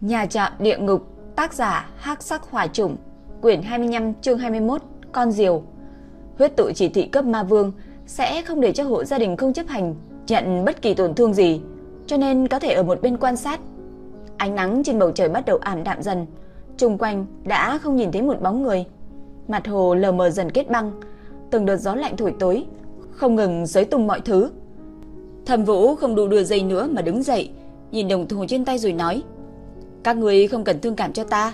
Nhà trạm địa ngục, tác giả Hắc Sắc Hỏa Trùng, quyển 25 chương 21, con diều. Huyết tự chỉ thị cấp ma vương sẽ không để cho hộ gia đình không chấp hành nhận bất kỳ tổn thương gì, cho nên có thể ở một bên quan sát. Ánh nắng trên bầu trời bắt đầu ảm đạm dần, xung quanh đã không nhìn thấy một bóng người. Mặt hồ lờ mờ dần kết băng, từng đợt gió lạnh thổi tối, không ngừng xới tung mọi thứ. Thẩm Vũ không đủ đưa dây nữa mà đứng dậy, nhìn đồng hồ trên tay rồi nói: "Các người không cần thương cảm cho ta,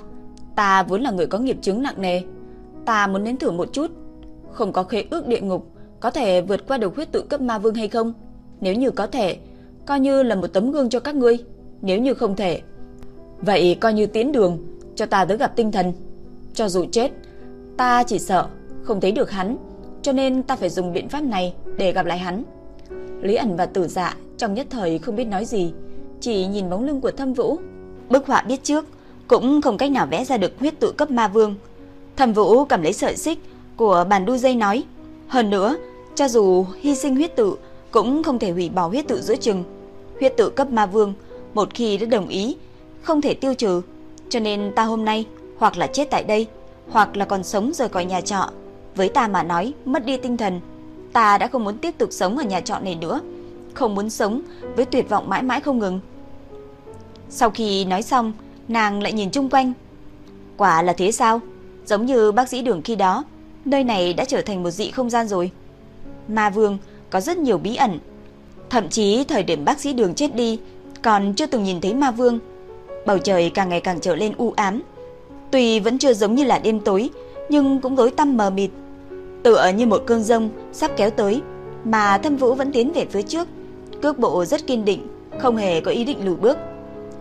ta vốn là người có nghiệp chứng nặng nề, ta muốn nếm thử một chút, không có khế ước địa ngục, có thể vượt qua được huyết tự cấp ma vương hay không? Nếu như có thể, coi như là một tấm gương cho các ngươi, nếu như không thể, vậy coi như tiến đường cho ta tới gặp tinh thần. Cho dù chết, ta chỉ sợ không thấy được hắn, cho nên ta phải dùng biện pháp này để gặp lại hắn." Lý ẩn và tử dạ trong nhất thời không biết nói gì, chỉ nhìn bóng lưng của thâm vũ. Bức họa biết trước, cũng không cách nào vẽ ra được huyết tự cấp ma vương. Thẩm vũ cầm lấy sợi xích của bàn đu dây nói, hơn nữa, cho dù hy sinh huyết tự cũng không thể hủy bỏ huyết tự giữa chừng. Huyết tự cấp ma vương, một khi đã đồng ý, không thể tiêu trừ, cho nên ta hôm nay hoặc là chết tại đây, hoặc là còn sống rời khỏi nhà trọ. Với ta mà nói, mất đi tinh thần, ta đã không muốn tiếp tục sống ở nhà trọ này nữa, không muốn sống với tuyệt vọng mãi mãi không ngừng. Sau khi nói xong, nàng lại nhìn chung quanh. Quả là thế sao? Giống như bác sĩ đường khi đó, nơi này đã trở thành một dị không gian rồi. Ma Vương có rất nhiều bí ẩn, thậm chí thời điểm bác sĩ đường chết đi, còn chưa từng nhìn thấy Ma Vương. Bầu trời càng ngày càng trở lên u ám, tuy vẫn chưa giống như là đêm tối, nhưng cũng tối tăm mờ mịt tựa như một cơn rông sắp kéo tới, mà Thâm Vũ vẫn tiến về phía trước, cước bộ rất kiên định, không hề có ý định lùi bước.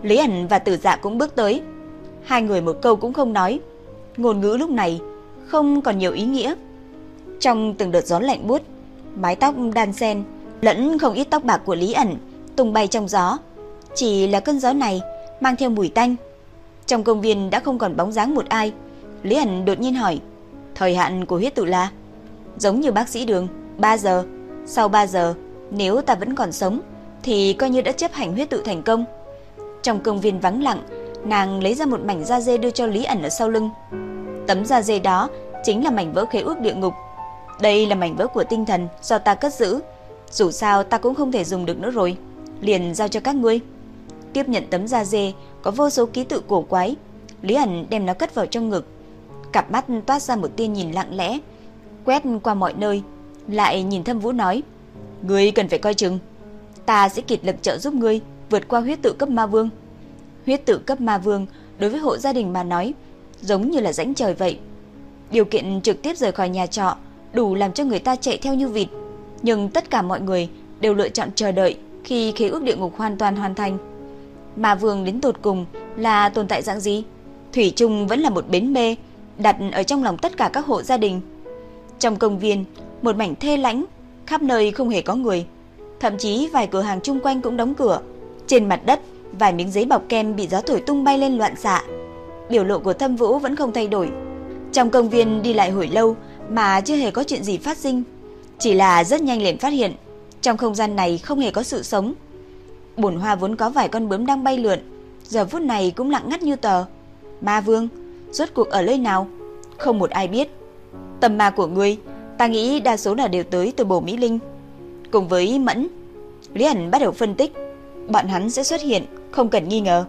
Lý ẩn và Tử Dạ cũng bước tới, hai người một câu cũng không nói, ngôn ngữ lúc này không còn nhiều ý nghĩa. Trong từng đợt gió lạnh buốt, mái tóc đan xen lẫn không ít tóc bạc của Lý ẩn tung bay trong gió, chỉ là cơn gió này mang theo mùi tanh. Trong công viên đã không còn bóng dáng một ai. Lý ẩn đột nhiên hỏi: "Thời hạn của huyết tự là?" Giống như bác sĩ Đường, 3 giờ, sau 3 giờ, nếu ta vẫn còn sống thì coi như đã chấp hành huyết tự thành công. Trong công viên vắng lặng, nàng lấy ra một mảnh da dê đưa cho Lý ẩn ở sau lưng. Tấm da dê đó chính là mảnh vỡ khế ước địa ngục. Đây là mảnh vỡ của tinh thần do ta cất giữ. Dù sao ta cũng không thể dùng được nữa rồi, liền giao cho các ngươi. Tiếp nhận tấm da dê có vô số ký tự cổ quái, Lý ẩn đem nó cất vào trong ngực. Cặp mắt toát ra một tia nhìn lặng lẽ, quét qua mọi nơi, lại nhìn Thâm Vũ nói: "Ngươi cần phải coi chừng, ta sẽ kiệt lực trợ giúp ngươi vượt qua huyết tự cấp ma vương." Huyết tự cấp ma vương đối với hộ gia đình mà nói, giống như là rãnh trời vậy. Điều kiện trực tiếp rời khỏi nhà trọ đủ làm cho người ta chạy theo như vịt, nhưng tất cả mọi người đều lựa chọn chờ đợi khi khế ước địa ngục hoàn toàn hoàn thành. Ma vương đến tột cùng là tồn tại dạng gì? Thủy chung vẫn là một bến mê đặt ở trong lòng tất cả các hộ gia đình. Trong công viên, một mảnh thê lãnh, khắp nơi không hề có người. Thậm chí vài cửa hàng chung quanh cũng đóng cửa. Trên mặt đất, vài miếng giấy bọc kem bị gió thổi tung bay lên loạn xạ. Biểu lộ của Thâm Vũ vẫn không thay đổi. Trong công viên đi lại hồi lâu mà chưa hề có chuyện gì phát sinh. Chỉ là rất nhanh liền phát hiện, trong không gian này không hề có sự sống. Bồn hoa vốn có vài con bướm đang bay lượn, giờ phút này cũng lặng ngắt như tờ. Ma Vương, rốt cuộc ở nơi nào? Không một ai biết. Tầm ma của ngươi, ta nghĩ đa số là đều tới từ Bổ Mỹ Linh. Cùng với Mẫn, Lý ảnh bắt đầu phân tích, bọn hắn sẽ xuất hiện, không cần nghi ngờ.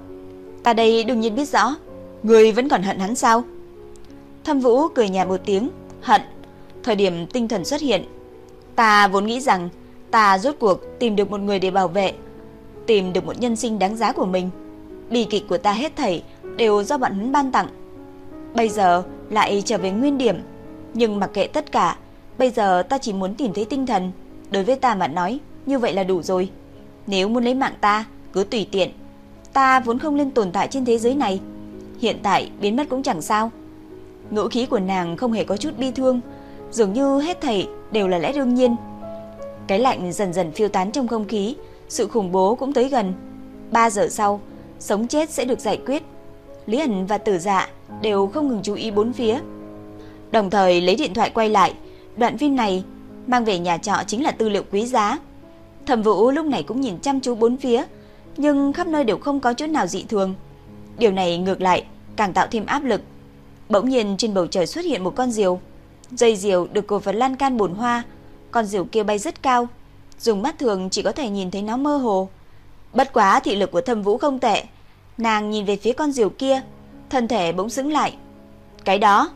Ta đây đương nhiên biết rõ, người vẫn còn hận hắn sao? Thâm Vũ cười nhạt một tiếng, hận. Thời điểm tinh thần xuất hiện, ta vốn nghĩ rằng ta rốt cuộc tìm được một người để bảo vệ, tìm được một nhân sinh đáng giá của mình. Bi kịch của ta hết thảy đều do bọn hắn ban tặng. Bây giờ lại trở về nguyên điểm, nhưng mặc kệ tất cả, bây giờ ta chỉ muốn tìm thấy tinh thần. Đối với ta mà nói, như vậy là đủ rồi. Nếu muốn lấy mạng ta, cứ tùy tiện. Ta vốn không nên tồn tại trên thế giới này. Hiện tại biến mất cũng chẳng sao. Ngữ khí của nàng không hề có chút bi thương, dường như hết thảy đều là lẽ đương nhiên. Cái lạnh dần dần phiêu tán trong không khí, sự khủng bố cũng tới gần. 3 giờ sau, sống chết sẽ được giải quyết. Lý ẩn và tử dạ đều không ngừng chú ý bốn phía, Đồng thời lấy điện thoại quay lại, đoạn phim này mang về nhà trọ chính là tư liệu quý giá. Thẩm Vũ lúc này cũng nhìn chăm chú bốn phía, nhưng khắp nơi đều không có chỗ nào dị thường. Điều này ngược lại càng tạo thêm áp lực. Bỗng nhiên trên bầu trời xuất hiện một con diều. Dây diều được cột vào lan can bồn hoa, con diều kia bay rất cao, dùng mắt thường chỉ có thể nhìn thấy nó mơ hồ. Bất quá thị lực của Thâm Vũ không tệ, nàng nhìn về phía con diều kia, thân thể bỗng sững lại. Cái đó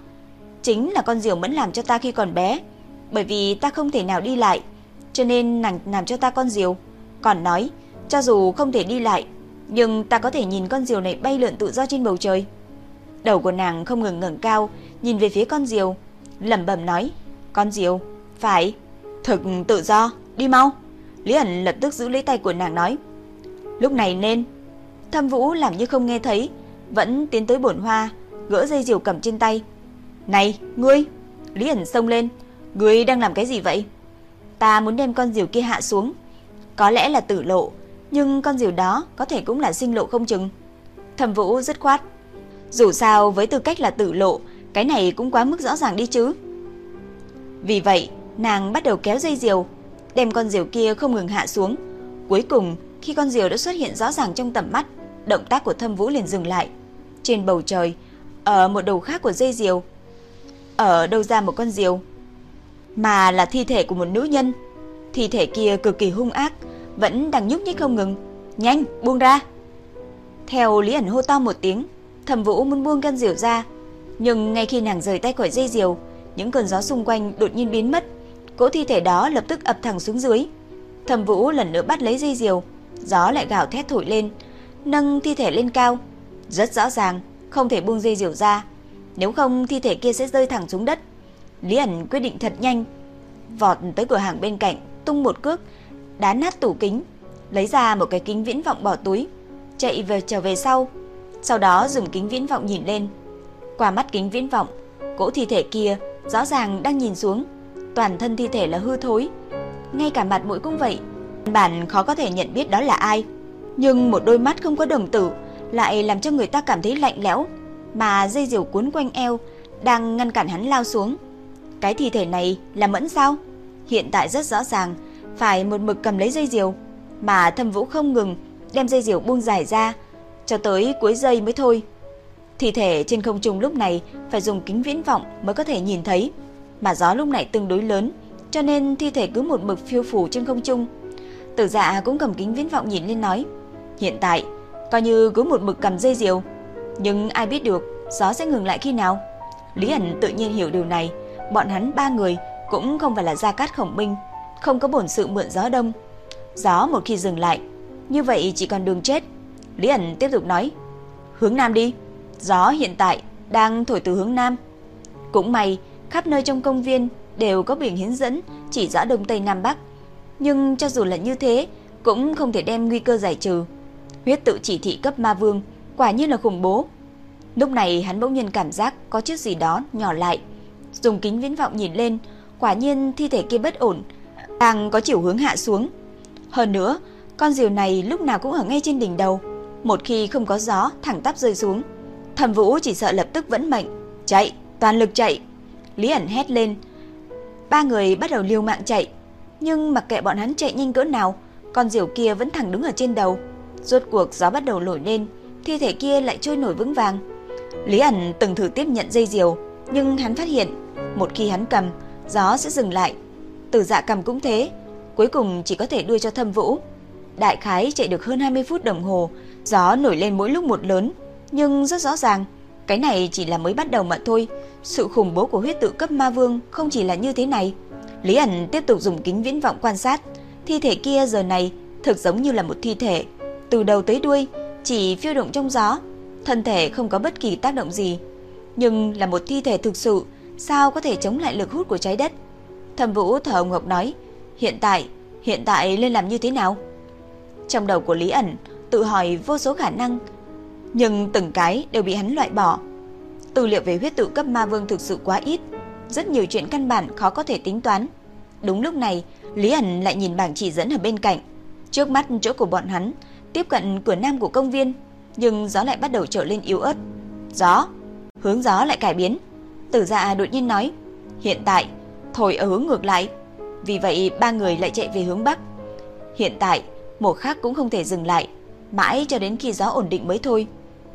chính là con diều mẫn làm cho ta khi còn bé, bởi vì ta không thể nào đi lại, cho nên nàng làm cho ta con diều. Còn nói, cho dù không thể đi lại, nhưng ta có thể nhìn con diều này bay lượn tự do trên bầu trời. Đầu của nàng không ngừng ngẩng cao, nhìn về phía con diều, lẩm bẩm nói: "Con diều, phải, thực tự do, đi mau." Lý ẩn lập tức giữ lấy tay của nàng nói: "Lúc này nên." Thâm Vũ làm như không nghe thấy, vẫn tiến tới bổn hoa, gỡ dây diều cầm trên tay. "Này, ngươi!" Lý ẩn xông lên, "Ngươi đang làm cái gì vậy?" "Ta muốn đem con diều kia hạ xuống." Có lẽ là tử lộ, nhưng con diều đó có thể cũng là sinh lộ không chừng. Thẩm Vũ dứt khoát. Dù sao với tư cách là tử lộ, cái này cũng quá mức rõ ràng đi chứ. Vì vậy, nàng bắt đầu kéo dây diều, đem con diều kia không ngừng hạ xuống. Cuối cùng, khi con diều đã xuất hiện rõ ràng trong tầm mắt, động tác của Thâm Vũ liền dừng lại. Trên bầu trời, ở một đầu khác của dây diều, ở đâu ra một con diều, mà là thi thể của một nữ nhân. Thi thể kia cực kỳ hung ác, vẫn đang nhúc nhích không ngừng. "Nhanh, buông ra." Theo Lý ẩn hô to một tiếng, Thẩm Vũ muốn buông con diều ra, nhưng ngay khi nàng rời tay khỏi dây diều, những cơn gió xung quanh đột nhiên biến mất, cỗ thi thể đó lập tức ập thẳng xuống dưới. Thẩm Vũ lần nữa bắt lấy dây diều, gió lại gào thét thổi lên, nâng thi thể lên cao. Rất rõ ràng, không thể buông dây diều ra, nếu không thi thể kia sẽ rơi thẳng xuống đất. Lý ẩn quyết định thật nhanh, vọt tới cửa hàng bên cạnh, tung một cước, đá nát tủ kính, lấy ra một cái kính viễn vọng bỏ túi, chạy về trở về sau. Sau đó dùng kính viễn vọng nhìn lên. Qua mắt kính viễn vọng, cỗ thi thể kia rõ ràng đang nhìn xuống, toàn thân thi thể là hư thối, ngay cả mặt mũi cũng vậy. Bản khó có thể nhận biết đó là ai, nhưng một đôi mắt không có đồng tử lại làm cho người ta cảm thấy lạnh lẽo, mà dây diều cuốn quanh eo đang ngăn cản hắn lao xuống. Cái thi thể này là Mẫn sao? Hiện tại rất rõ ràng, phải một mực cầm lấy dây diều, mà Thâm Vũ không ngừng đem dây diều buông dài ra, cho tới cuối dây mới thôi. Thi thể trên không trung lúc này phải dùng kính viễn vọng mới có thể nhìn thấy, mà gió lúc này tương đối lớn, cho nên thi thể cứ một mực phiêu phù trên không trung. Tử Dạ cũng cầm kính viễn vọng nhìn lên nói, hiện tại coi như cứ một mực cầm dây diều, nhưng ai biết được gió sẽ ngừng lại khi nào. Lý ẩn tự nhiên hiểu điều này, bọn hắn ba người cũng không phải là gia cát khổng minh, không có bổn sự mượn gió đông. Gió một khi dừng lại, như vậy chỉ còn đường chết. Lý ẩn tiếp tục nói, hướng nam đi, gió hiện tại đang thổi từ hướng nam. Cũng may, khắp nơi trong công viên đều có biển hiến dẫn chỉ rõ đông tây nam bắc. Nhưng cho dù là như thế, cũng không thể đem nguy cơ giải trừ. Huyết tự chỉ thị cấp ma vương, quả nhiên là khủng bố. Lúc này hắn bỗng nhiên cảm giác có chiếc gì đó nhỏ lại. Dùng kính viễn vọng nhìn lên, quả nhiên thi thể kia bất ổn, đang có chiều hướng hạ xuống. Hơn nữa, con diều này lúc nào cũng ở ngay trên đỉnh đầu, một khi không có gió thẳng tắp rơi xuống. Thẩm Vũ chỉ sợ lập tức vẫn mệnh, chạy, toàn lực chạy. Lý ẩn hét lên. Ba người bắt đầu liều mạng chạy, nhưng mặc kệ bọn hắn chạy nhanh cỡ nào, con diều kia vẫn thẳng đứng ở trên đầu. Rốt cuộc gió bắt đầu nổi lên, thi thể kia lại trôi nổi vững vàng. Lý ẩn từng thử tiếp nhận dây diều, nhưng hắn phát hiện, một khi hắn cầm, gió sẽ dừng lại. Tử Dạ cầm cũng thế, cuối cùng chỉ có thể đưa cho Thâm Vũ. Đại khái chạy được hơn 20 phút đồng hồ, gió nổi lên mỗi lúc một lớn, nhưng rất rõ ràng, cái này chỉ là mới bắt đầu mà thôi. Sự khủng bố của huyết tự cấp ma vương không chỉ là như thế này. Lý ẩn tiếp tục dùng kính viễn vọng quan sát, thi thể kia giờ này thực giống như là một thi thể, từ đầu tới đuôi chỉ phiêu động trong gió, thân thể không có bất kỳ tác động gì, nhưng là một thi thể thực sự, sao có thể chống lại lực hút của trái đất? Thẩm Vũ thở hồng nói, hiện tại, hiện tại nên làm như thế nào? Trong đầu của Lý ẩn tự hỏi vô số khả năng, nhưng từng cái đều bị hắn loại bỏ. Tư liệu về huyết tự cấp ma vương thực sự quá ít, rất nhiều chuyện căn bản khó có thể tính toán. Đúng lúc này, Lý ẩn lại nhìn bảng chỉ dẫn ở bên cạnh. Trước mắt chỗ của bọn hắn, tiếp cận cửa nam của công viên, nhưng gió lại bắt đầu trở lên yếu ớt. Gió, hướng gió lại cải biến. Tử dạ đột nhiên nói, hiện tại, thổi ở hướng ngược lại. Vì vậy ba người lại chạy về hướng bắc. Hiện tại, một khắc cũng không thể dừng lại, mãi cho đến khi gió ổn định mới thôi.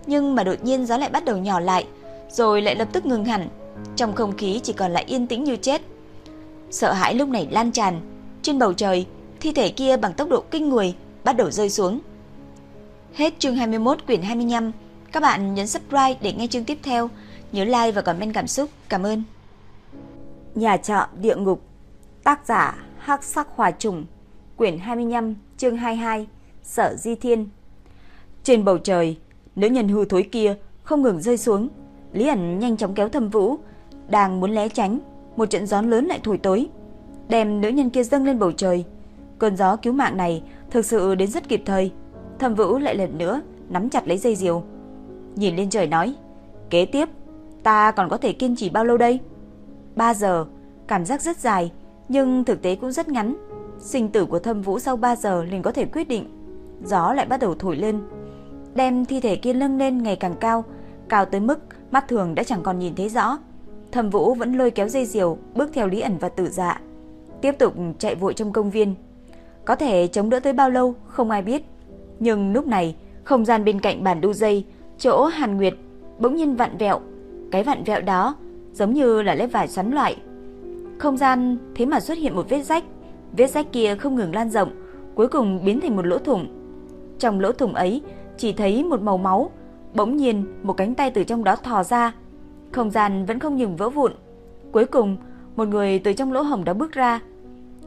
nhưng mà đột nhiên gió lại bắt đầu nhỏ lại, rồi lại lập tức ngừng hẳn. Trong không khí chỉ còn lại yên tĩnh như chết. Sợ hãi lúc này lan tràn, trên bầu trời, thi thể kia bằng tốc độ kinh người bắt đầu rơi xuống. Hết chương 21 quyển 25. Các bạn nhấn subscribe để nghe chương tiếp theo. Nhớ like và comment cảm xúc. Cảm ơn. Nhà trọ địa ngục. Tác giả Hắc Sắc Hòa Trùng. Quyển 25 chương 22 Sở Di Thiên. Trên bầu trời, Nữ nhân hư thối kia không ngừng rơi xuống. Lý ẩn nhanh chóng kéo thâm vũ, Đang muốn lé tránh. Một trận gió lớn lại thổi tối Đem nữ nhân kia dâng lên bầu trời. Cơn gió cứu mạng này thực sự đến rất kịp thời. Thâm vũ lại lần nữa Nắm chặt lấy dây diều. Nhìn lên trời nói, Kế tiếp ta còn có thể kiên trì bao lâu đây? 3 giờ, Cảm giác rất dài, Nhưng thực tế cũng rất ngắn. Sinh tử của thâm vũ sau 3 giờ liền có thể quyết định. Gió lại bắt đầu thổi lên, Đem thi thể kia nâng lên ngày càng cao Cao tới mức mắt thường đã chẳng còn nhìn thấy rõ. Thâm vũ vẫn lôi kéo dây diều, Bước theo Lý ẩn và tử dạ Tiếp tục chạy vội trong công viên. Có thể chống đỡ tới bao lâu, không ai biết. Nhưng lúc này, Không gian bên cạnh bàn đu dây, Chỗ Hàn Nguyệt bỗng nhiên vặn vẹo. Cái vặn vẹo đó giống như là lớp vải xoắn loại không gian thế mà xuất hiện một vết rách, vết rách kia không ngừng lan rộng, cuối cùng biến thành một lỗ thủng. Trong lỗ thủng ấy chỉ thấy một màu máu, bỗng nhiên một cánh tay từ trong đó thò ra. Không gian vẫn không ngừng vỡ vụn. Cuối cùng, một người từ trong lỗ hổng đó bước ra.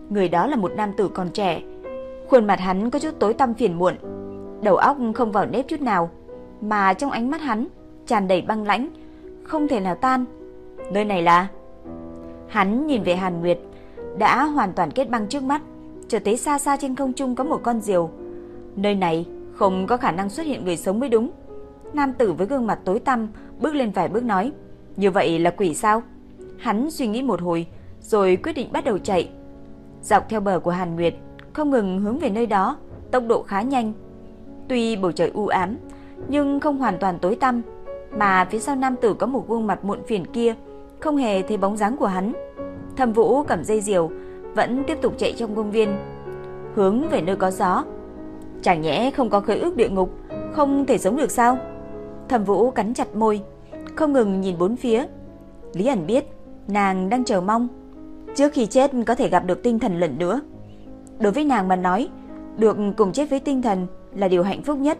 Người đó là một nam tử còn trẻ. Khuôn mặt hắn có chút tối tăm phiền muộn, đầu óc không vào nếp chút nào, mà trong ánh mắt hắn tràn đầy băng lãnh, không thể nào tan. Nơi này là Hắn nhìn về Hàn Nguyệt, đã hoàn toàn kết băng trước mắt, trở thấy xa xa trên không trung có một con diều. Nơi này không có khả năng xuất hiện người sống mới đúng. Nam tử với gương mặt tối tăm bước lên vài bước nói, như vậy là quỷ sao? Hắn suy nghĩ một hồi, rồi quyết định bắt đầu chạy. Dọc theo bờ của Hàn Nguyệt, không ngừng hướng về nơi đó, tốc độ khá nhanh. Tuy bầu trời u ám, nhưng không hoàn toàn tối tăm, mà phía sau nam tử có một gương mặt muộn phiền kia không hề thấy bóng dáng của hắn. Thẩm Vũ cầm dây diều, vẫn tiếp tục chạy trong công viên, hướng về nơi có gió. Chẳng nhẽ không có khởi ước địa ngục, không thể sống được sao? Thẩm Vũ cắn chặt môi, không ngừng nhìn bốn phía. Lý ẩn biết, nàng đang chờ mong trước khi chết có thể gặp được tinh thần lần nữa. Đối với nàng mà nói, được cùng chết với tinh thần là điều hạnh phúc nhất.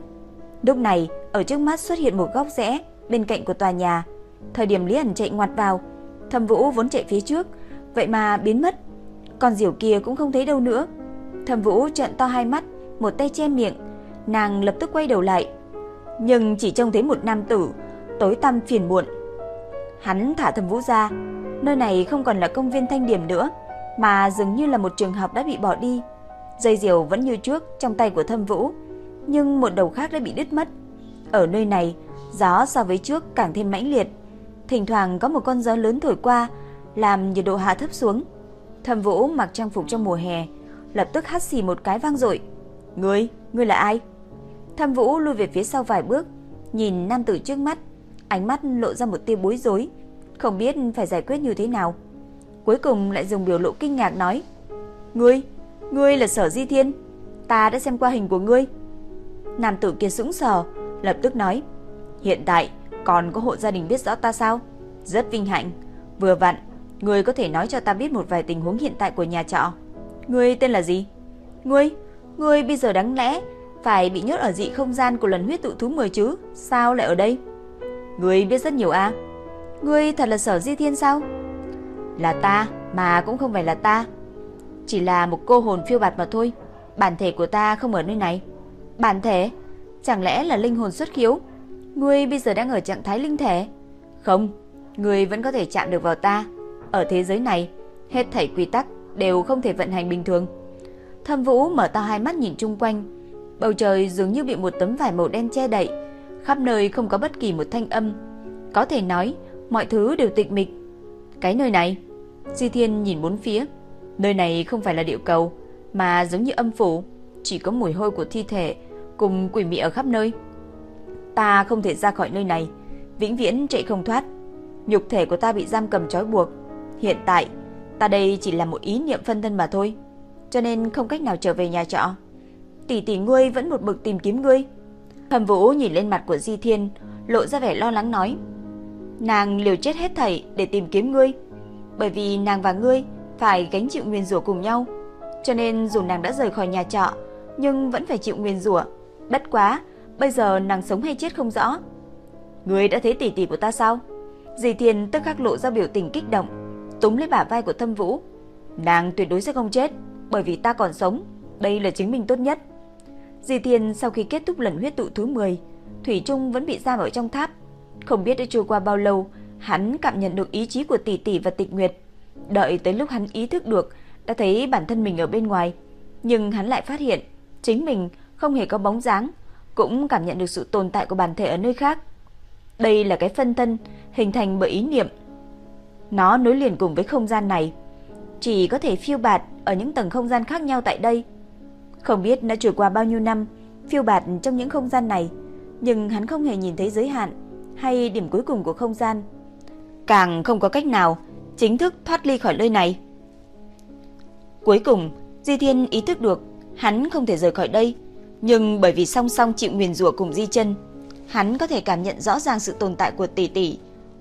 Lúc này, ở trước mắt xuất hiện một góc rẽ bên cạnh của tòa nhà. Thời điểm Lý ẩn chạy ngoặt vào, Thẩm Vũ vốn chạy phía trước, vậy mà biến mất. Con diều kia cũng không thấy đâu nữa. Thẩm Vũ trợn to hai mắt, một tay che miệng, nàng lập tức quay đầu lại, nhưng chỉ trông thấy một nam tử tối tăm phiền muộn. Hắn thả Thẩm Vũ ra, nơi này không còn là công viên thanh điểm nữa, mà dường như là một trường học đã bị bỏ đi. Dây diều vẫn như trước trong tay của Thẩm Vũ, nhưng một đầu khác đã bị đứt mất. Ở nơi này, gió so với trước càng thêm mãnh liệt, Thỉnh thoảng có một con gió lớn thổi qua, làm nhiệt độ hạ thấp xuống. Thẩm Vũ mặc trang phục trong mùa hè, lập tức hắt xì một cái vang dội. "Ngươi, ngươi là ai?" Thẩm Vũ lùi về phía sau vài bước, nhìn nam tử trước mắt, ánh mắt lộ ra một tia bối rối, không biết phải giải quyết như thế nào. Cuối cùng lại dùng biểu lộ kinh ngạc nói: "Ngươi, ngươi là Sở Di Thiên, ta đã xem qua hình của ngươi." Nam tử kia sững sờ, lập tức nói: "Hiện tại còn có hộ gia đình biết rõ ta sao? Rất vinh hạnh. Vừa vặn, người có thể nói cho ta biết một vài tình huống hiện tại của nhà trọ. Ngươi tên là gì? Ngươi, ngươi bây giờ đáng lẽ phải bị nhốt ở dị không gian của lần huyết tụ thú 10 chứ, sao lại ở đây? Ngươi biết rất nhiều à? Ngươi thật là Sở Di Thiên sao? Là ta, mà cũng không phải là ta. Chỉ là một cô hồn phiêu bạt mà thôi. Bản thể của ta không ở nơi này. Bản thể? Chẳng lẽ là linh hồn xuất khiếu? Ngươi bây giờ đang ở trạng thái linh thể? Không, ngươi vẫn có thể chạm được vào ta. Ở thế giới này, hết thảy quy tắc đều không thể vận hành bình thường. Thâm Vũ mở to hai mắt nhìn chung quanh. Bầu trời dường như bị một tấm vải màu đen che đậy, khắp nơi không có bất kỳ một thanh âm. Có thể nói, mọi thứ đều tịch mịch. Cái nơi này, Di Thiên nhìn bốn phía. Nơi này không phải là địa cầu, mà giống như âm phủ, chỉ có mùi hôi của thi thể cùng quỷ mị ở khắp nơi. Ta không thể ra khỏi nơi này, vĩnh viễn chạy không thoát. Nhục thể của ta bị giam cầm trói buộc. Hiện tại, ta đây chỉ là một ý niệm phân thân mà thôi, cho nên không cách nào trở về nhà trọ. Tỷ tỷ ngươi vẫn một mực tìm kiếm ngươi. Thẩm Vũ nhìn lên mặt của Di Thiên, lộ ra vẻ lo lắng nói: "Nàng liều chết hết thảy để tìm kiếm ngươi, bởi vì nàng và ngươi phải gánh chịu nguyên rủa cùng nhau, cho nên dù nàng đã rời khỏi nhà trọ, nhưng vẫn phải chịu nguyên rủa. Bất quá, bây giờ nàng sống hay chết không rõ." "Ngươi đã thấy tỷ tỷ của ta sao?" dì Thiên tức khắc lộ ra biểu tình kích động, túm lấy bả vai của Thâm Vũ. "Nàng tuyệt đối sẽ không chết, bởi vì ta còn sống, đây là chứng minh tốt nhất." dì Thiên sau khi kết thúc lần huyết tụ thứ 10, Thủy Trung vẫn bị giam ở trong tháp. Không biết đã trôi qua bao lâu, hắn cảm nhận được ý chí của tỷ tỷ và tịch nguyệt. Đợi tới lúc hắn ý thức được, đã thấy bản thân mình ở bên ngoài. Nhưng hắn lại phát hiện, chính mình không hề có bóng dáng, cũng cảm nhận được sự tồn tại của bản thể ở nơi khác. Đây là cái phân thân hình thành bởi ý niệm. Nó nối liền cùng với không gian này, chỉ có thể phiêu bạt ở những tầng không gian khác nhau tại đây. Không biết đã trôi qua bao nhiêu năm phiêu bạt trong những không gian này, nhưng hắn không hề nhìn thấy giới hạn hay điểm cuối cùng của không gian. Càng không có cách nào chính thức thoát ly khỏi nơi này. Cuối cùng, Di Thiên ý thức được hắn không thể rời khỏi đây, nhưng bởi vì song song chịu nguyền rủa cùng Di Chân, hắn có thể cảm nhận rõ ràng sự tồn tại của tỷ tỷ,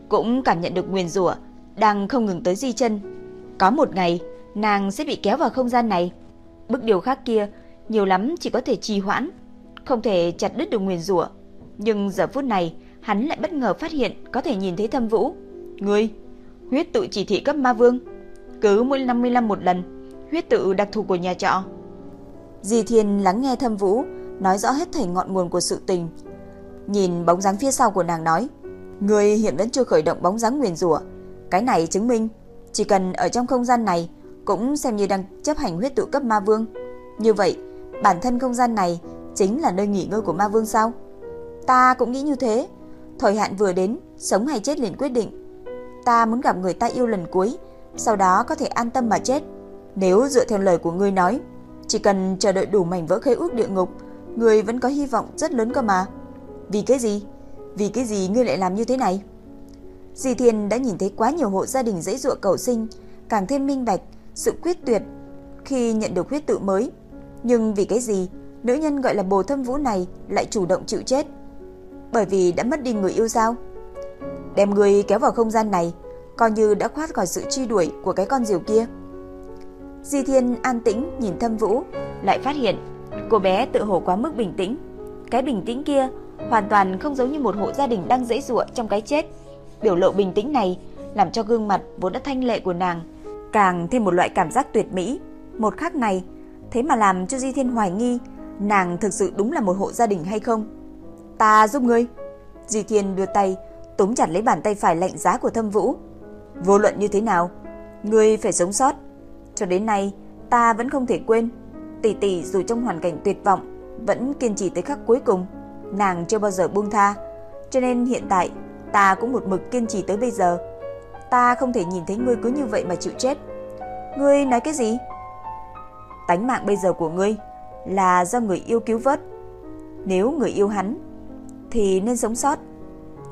cũng cảm nhận được nguyền rủa đang không ngừng tới Di Chân. Có một ngày, nàng sẽ bị kéo vào không gian này. bước điều khác kia nhiều lắm chỉ có thể trì hoãn, không thể chặt đứt được nguyền rủa. Nhưng giờ phút này, hắn lại bất ngờ phát hiện có thể nhìn thấy Thâm Vũ. Ngươi, huyết tự chỉ thị cấp ma vương, cứ mỗi 55 một lần, huyết tự đặc thù của nhà trọ. Di Thiên lắng nghe Thâm Vũ nói rõ hết thảy ngọn nguồn của sự tình. Nhìn bóng dáng phía sau của nàng nói, ngươi hiện vẫn chưa khởi động bóng dáng nguyền rủa, cái này chứng minh chỉ cần ở trong không gian này cũng xem như đang chấp hành huyết tự cấp ma vương. Như vậy, bản thân không gian này chính là nơi nghỉ ngơi của ma vương sao? Ta cũng nghĩ như thế. Thời hạn vừa đến, sống hay chết liền quyết định. Ta muốn gặp người ta yêu lần cuối, sau đó có thể an tâm mà chết. Nếu dựa theo lời của ngươi nói, chỉ cần chờ đợi đủ mảnh vỡ khế ước địa ngục, người vẫn có hy vọng rất lớn cơ mà. Vì cái gì? Vì cái gì ngươi lại làm như thế này? Dì Thiên đã nhìn thấy quá nhiều hộ gia đình dễ dụa cầu sinh, càng thêm minh bạch sự quyết tuyệt khi nhận được huyết tự mới. Nhưng vì cái gì nữ nhân gọi là bồ thâm vũ này lại chủ động chịu chết? Bởi vì đã mất đi người yêu sao? Đem người kéo vào không gian này, coi như đã thoát khỏi sự truy đuổi của cái con diều kia. Di Thiên an tĩnh nhìn Thâm Vũ, lại phát hiện cô bé tự hồ quá mức bình tĩnh. Cái bình tĩnh kia hoàn toàn không giống như một hộ gia đình đang dễ dụa trong cái chết. Biểu lộ bình tĩnh này làm cho gương mặt vốn đã thanh lệ của nàng càng thêm một loại cảm giác tuyệt mỹ. Một khắc này, thế mà làm cho Di Thiên hoài nghi nàng thực sự đúng là một hộ gia đình hay không. Ta giúp ngươi. Di Thiên đưa tay, túm chặt lấy bàn tay phải lạnh giá của Thâm Vũ. Vô luận như thế nào, ngươi phải sống sót. Cho đến nay, ta vẫn không thể quên. Tỷ tỷ dù trong hoàn cảnh tuyệt vọng, vẫn kiên trì tới khắc cuối cùng. Nàng chưa bao giờ buông tha. Cho nên hiện tại, ta cũng một mực kiên trì tới bây giờ. Ta không thể nhìn thấy ngươi cứ như vậy mà chịu chết. Ngươi nói cái gì? Tánh mạng bây giờ của ngươi là do người yêu cứu vớt. Nếu người yêu hắn thì nên sống sót.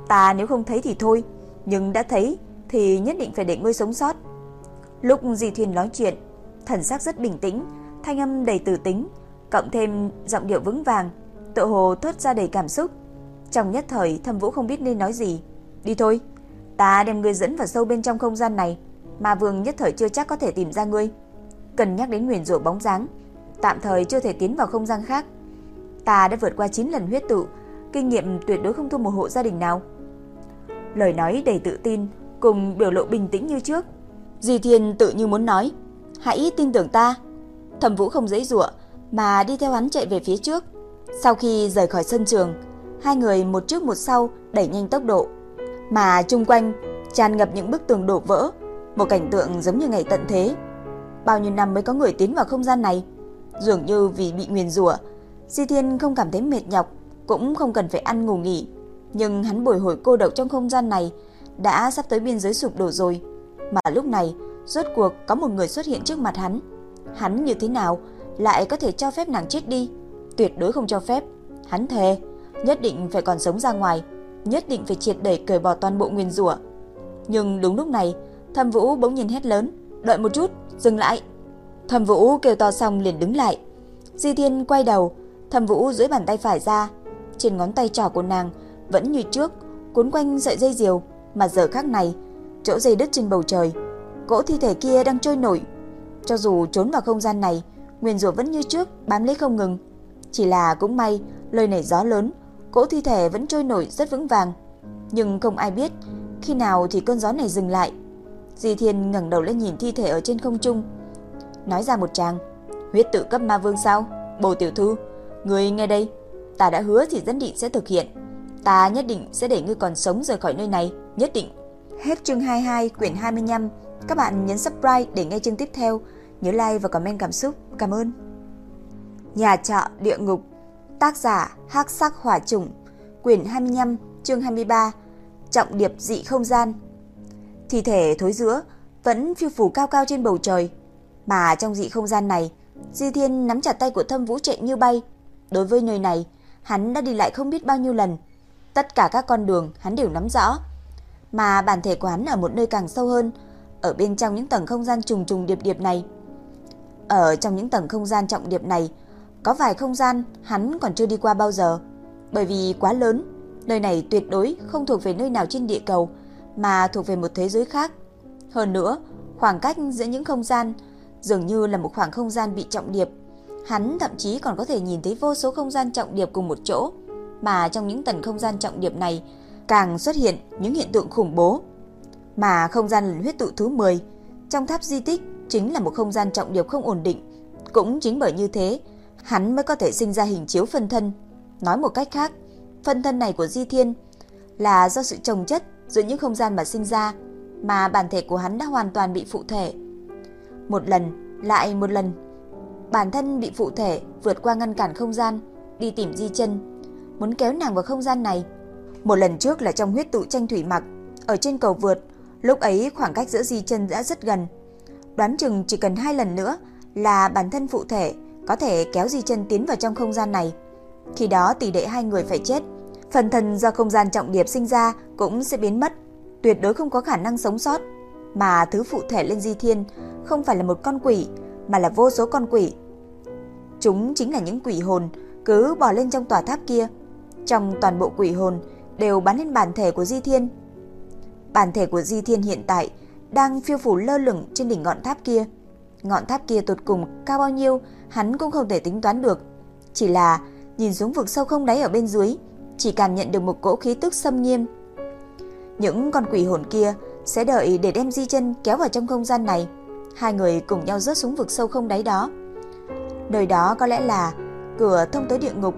Ta nếu không thấy thì thôi, nhưng đã thấy thì nhất định phải để ngươi sống sót. Lúc Di Thuyền nói chuyện, thần sắc rất bình tĩnh, thanh âm đầy tử tính, cộng thêm giọng điệu vững vàng, tự hồ thốt ra đầy cảm xúc. Trong nhất thời, Thâm Vũ không biết nên nói gì. Đi thôi, ta đem ngươi dẫn vào sâu bên trong không gian này, mà Vương nhất thời chưa chắc có thể tìm ra ngươi. Cần nhắc đến nguyền rủa bóng dáng, tạm thời chưa thể tiến vào không gian khác. Ta đã vượt qua 9 lần huyết tụ, kinh nghiệm tuyệt đối không thua một hộ gia đình nào. Lời nói đầy tự tin, cùng biểu lộ bình tĩnh như trước. Di Thiên tự như muốn nói, hãy tin tưởng ta. Thẩm Vũ không dễ dụa, mà đi theo hắn chạy về phía trước. Sau khi rời khỏi sân trường, hai người một trước một sau đẩy nhanh tốc độ, mà chung quanh tràn ngập những bức tường đổ vỡ, một cảnh tượng giống như ngày tận thế. Bao nhiêu năm mới có người tiến vào không gian này? Dường như vì bị nguyền rủa, Di Thiên không cảm thấy mệt nhọc, cũng không cần phải ăn ngủ nghỉ, nhưng hắn bồi hồi cô độc trong không gian này đã sắp tới biên giới sụp đổ rồi, mà lúc này rốt cuộc có một người xuất hiện trước mặt hắn. Hắn như thế nào lại có thể cho phép nàng chết đi? Tuyệt đối không cho phép. Hắn thề, nhất định phải còn sống ra ngoài, nhất định phải triệt để cởi bỏ toàn bộ nguyên rủa. Nhưng đúng lúc này, Thâm Vũ bỗng nhìn hét lớn, "Đợi một chút, dừng lại." Thâm Vũ kêu to xong liền đứng lại. Di Thiên quay đầu, Thâm Vũ duỗi bàn tay phải ra, trên ngón tay trỏ của nàng vẫn như trước, cuốn quanh sợi dây diều, mà giờ khác này, chỗ dây đứt trên bầu trời, cỗ thi thể kia đang trôi nổi. Cho dù trốn vào không gian này, nguyên rủa vẫn như trước, bám lấy không ngừng. Chỉ là cũng may, lời nảy gió lớn, cỗ thi thể vẫn trôi nổi rất vững vàng. Nhưng không ai biết khi nào thì cơn gió này dừng lại. Di Thiên ngẩng đầu lên nhìn thi thể ở trên không trung, nói ra một tràng, huyết tự cấp ma vương sao? Bồ tiểu thư, người nghe đây, ta đã hứa thì dẫn định sẽ thực hiện. Ta nhất định sẽ để ngươi còn sống rời khỏi nơi này, nhất định. Hết chương 22 quyển 25. Các bạn nhấn subscribe để nghe chương tiếp theo. Nhớ like và comment cảm xúc. Cảm ơn. Nhà trọ địa ngục. Tác giả Hắc Sắc Hỏa Trùng. Quyển 25, chương 23. Trọng điệp dị không gian. Thi thể thối giữa vẫn phiêu phù cao cao trên bầu trời, mà trong dị không gian này, Di Thiên nắm chặt tay của Thâm Vũ chạy như bay. Đối với nơi này, hắn đã đi lại không biết bao nhiêu lần. Tất cả các con đường hắn đều nắm rõ. Mà bản thể quán ở một nơi càng sâu hơn, ở bên trong những tầng không gian trùng trùng điệp điệp này. Ở trong những tầng không gian trọng điệp này, có vài không gian hắn còn chưa đi qua bao giờ. Bởi vì quá lớn, nơi này tuyệt đối không thuộc về nơi nào trên địa cầu, mà thuộc về một thế giới khác. Hơn nữa, khoảng cách giữa những không gian dường như là một khoảng không gian bị trọng điệp. Hắn thậm chí còn có thể nhìn thấy vô số không gian trọng điệp cùng một chỗ, mà trong những tầng không gian trọng điệp này càng xuất hiện những hiện tượng khủng bố. Mà không gian huyết tụ thứ 10 trong tháp di tích chính là một không gian trọng điệp không ổn định. Cũng chính bởi như thế, hắn mới có thể sinh ra hình chiếu phân thân. Nói một cách khác, phân thân này của Di Thiên là do sự trồng chất giữa những không gian mà sinh ra, mà bản thể của hắn đã hoàn toàn bị phụ thể. Một lần, lại một lần, bản thân bị phụ thể vượt qua ngăn cản không gian, đi tìm Di chân, muốn kéo nàng vào không gian này. Một lần trước là trong huyết tụ tranh thủy mặc, ở trên cầu vượt, lúc ấy khoảng cách giữa Di chân đã rất gần. Đoán chừng chỉ cần hai lần nữa là bản thân phụ thể có thể kéo Di chân tiến vào trong không gian này. Khi đó tỷ đệ hai người phải chết, phần thân do không gian trọng điệp sinh ra cũng sẽ biến mất, tuyệt đối không có khả năng sống sót. Mà thứ phụ thể lên Di Thiên không phải là một con quỷ, mà là vô số con quỷ. Chúng chính là những quỷ hồn cứ bò lên trong tòa tháp kia. Trong toàn bộ quỷ hồn đều bắn lên bản thể của Di Thiên. Bản thể của Di Thiên hiện tại đang phiêu phủ lơ lửng trên đỉnh ngọn tháp kia. Ngọn tháp kia tột cùng cao bao nhiêu hắn cũng không thể tính toán được. Chỉ là nhìn xuống vực sâu không đáy ở bên dưới, chỉ cảm nhận được một cỗ khí tức xâm nghiêm. Những con quỷ hồn kia sẽ đợi để đem Di chân kéo vào trong không gian này. Hai người cùng nhau rớt xuống vực sâu không đáy đó. Nơi đó có lẽ là cửa thông tới địa ngục.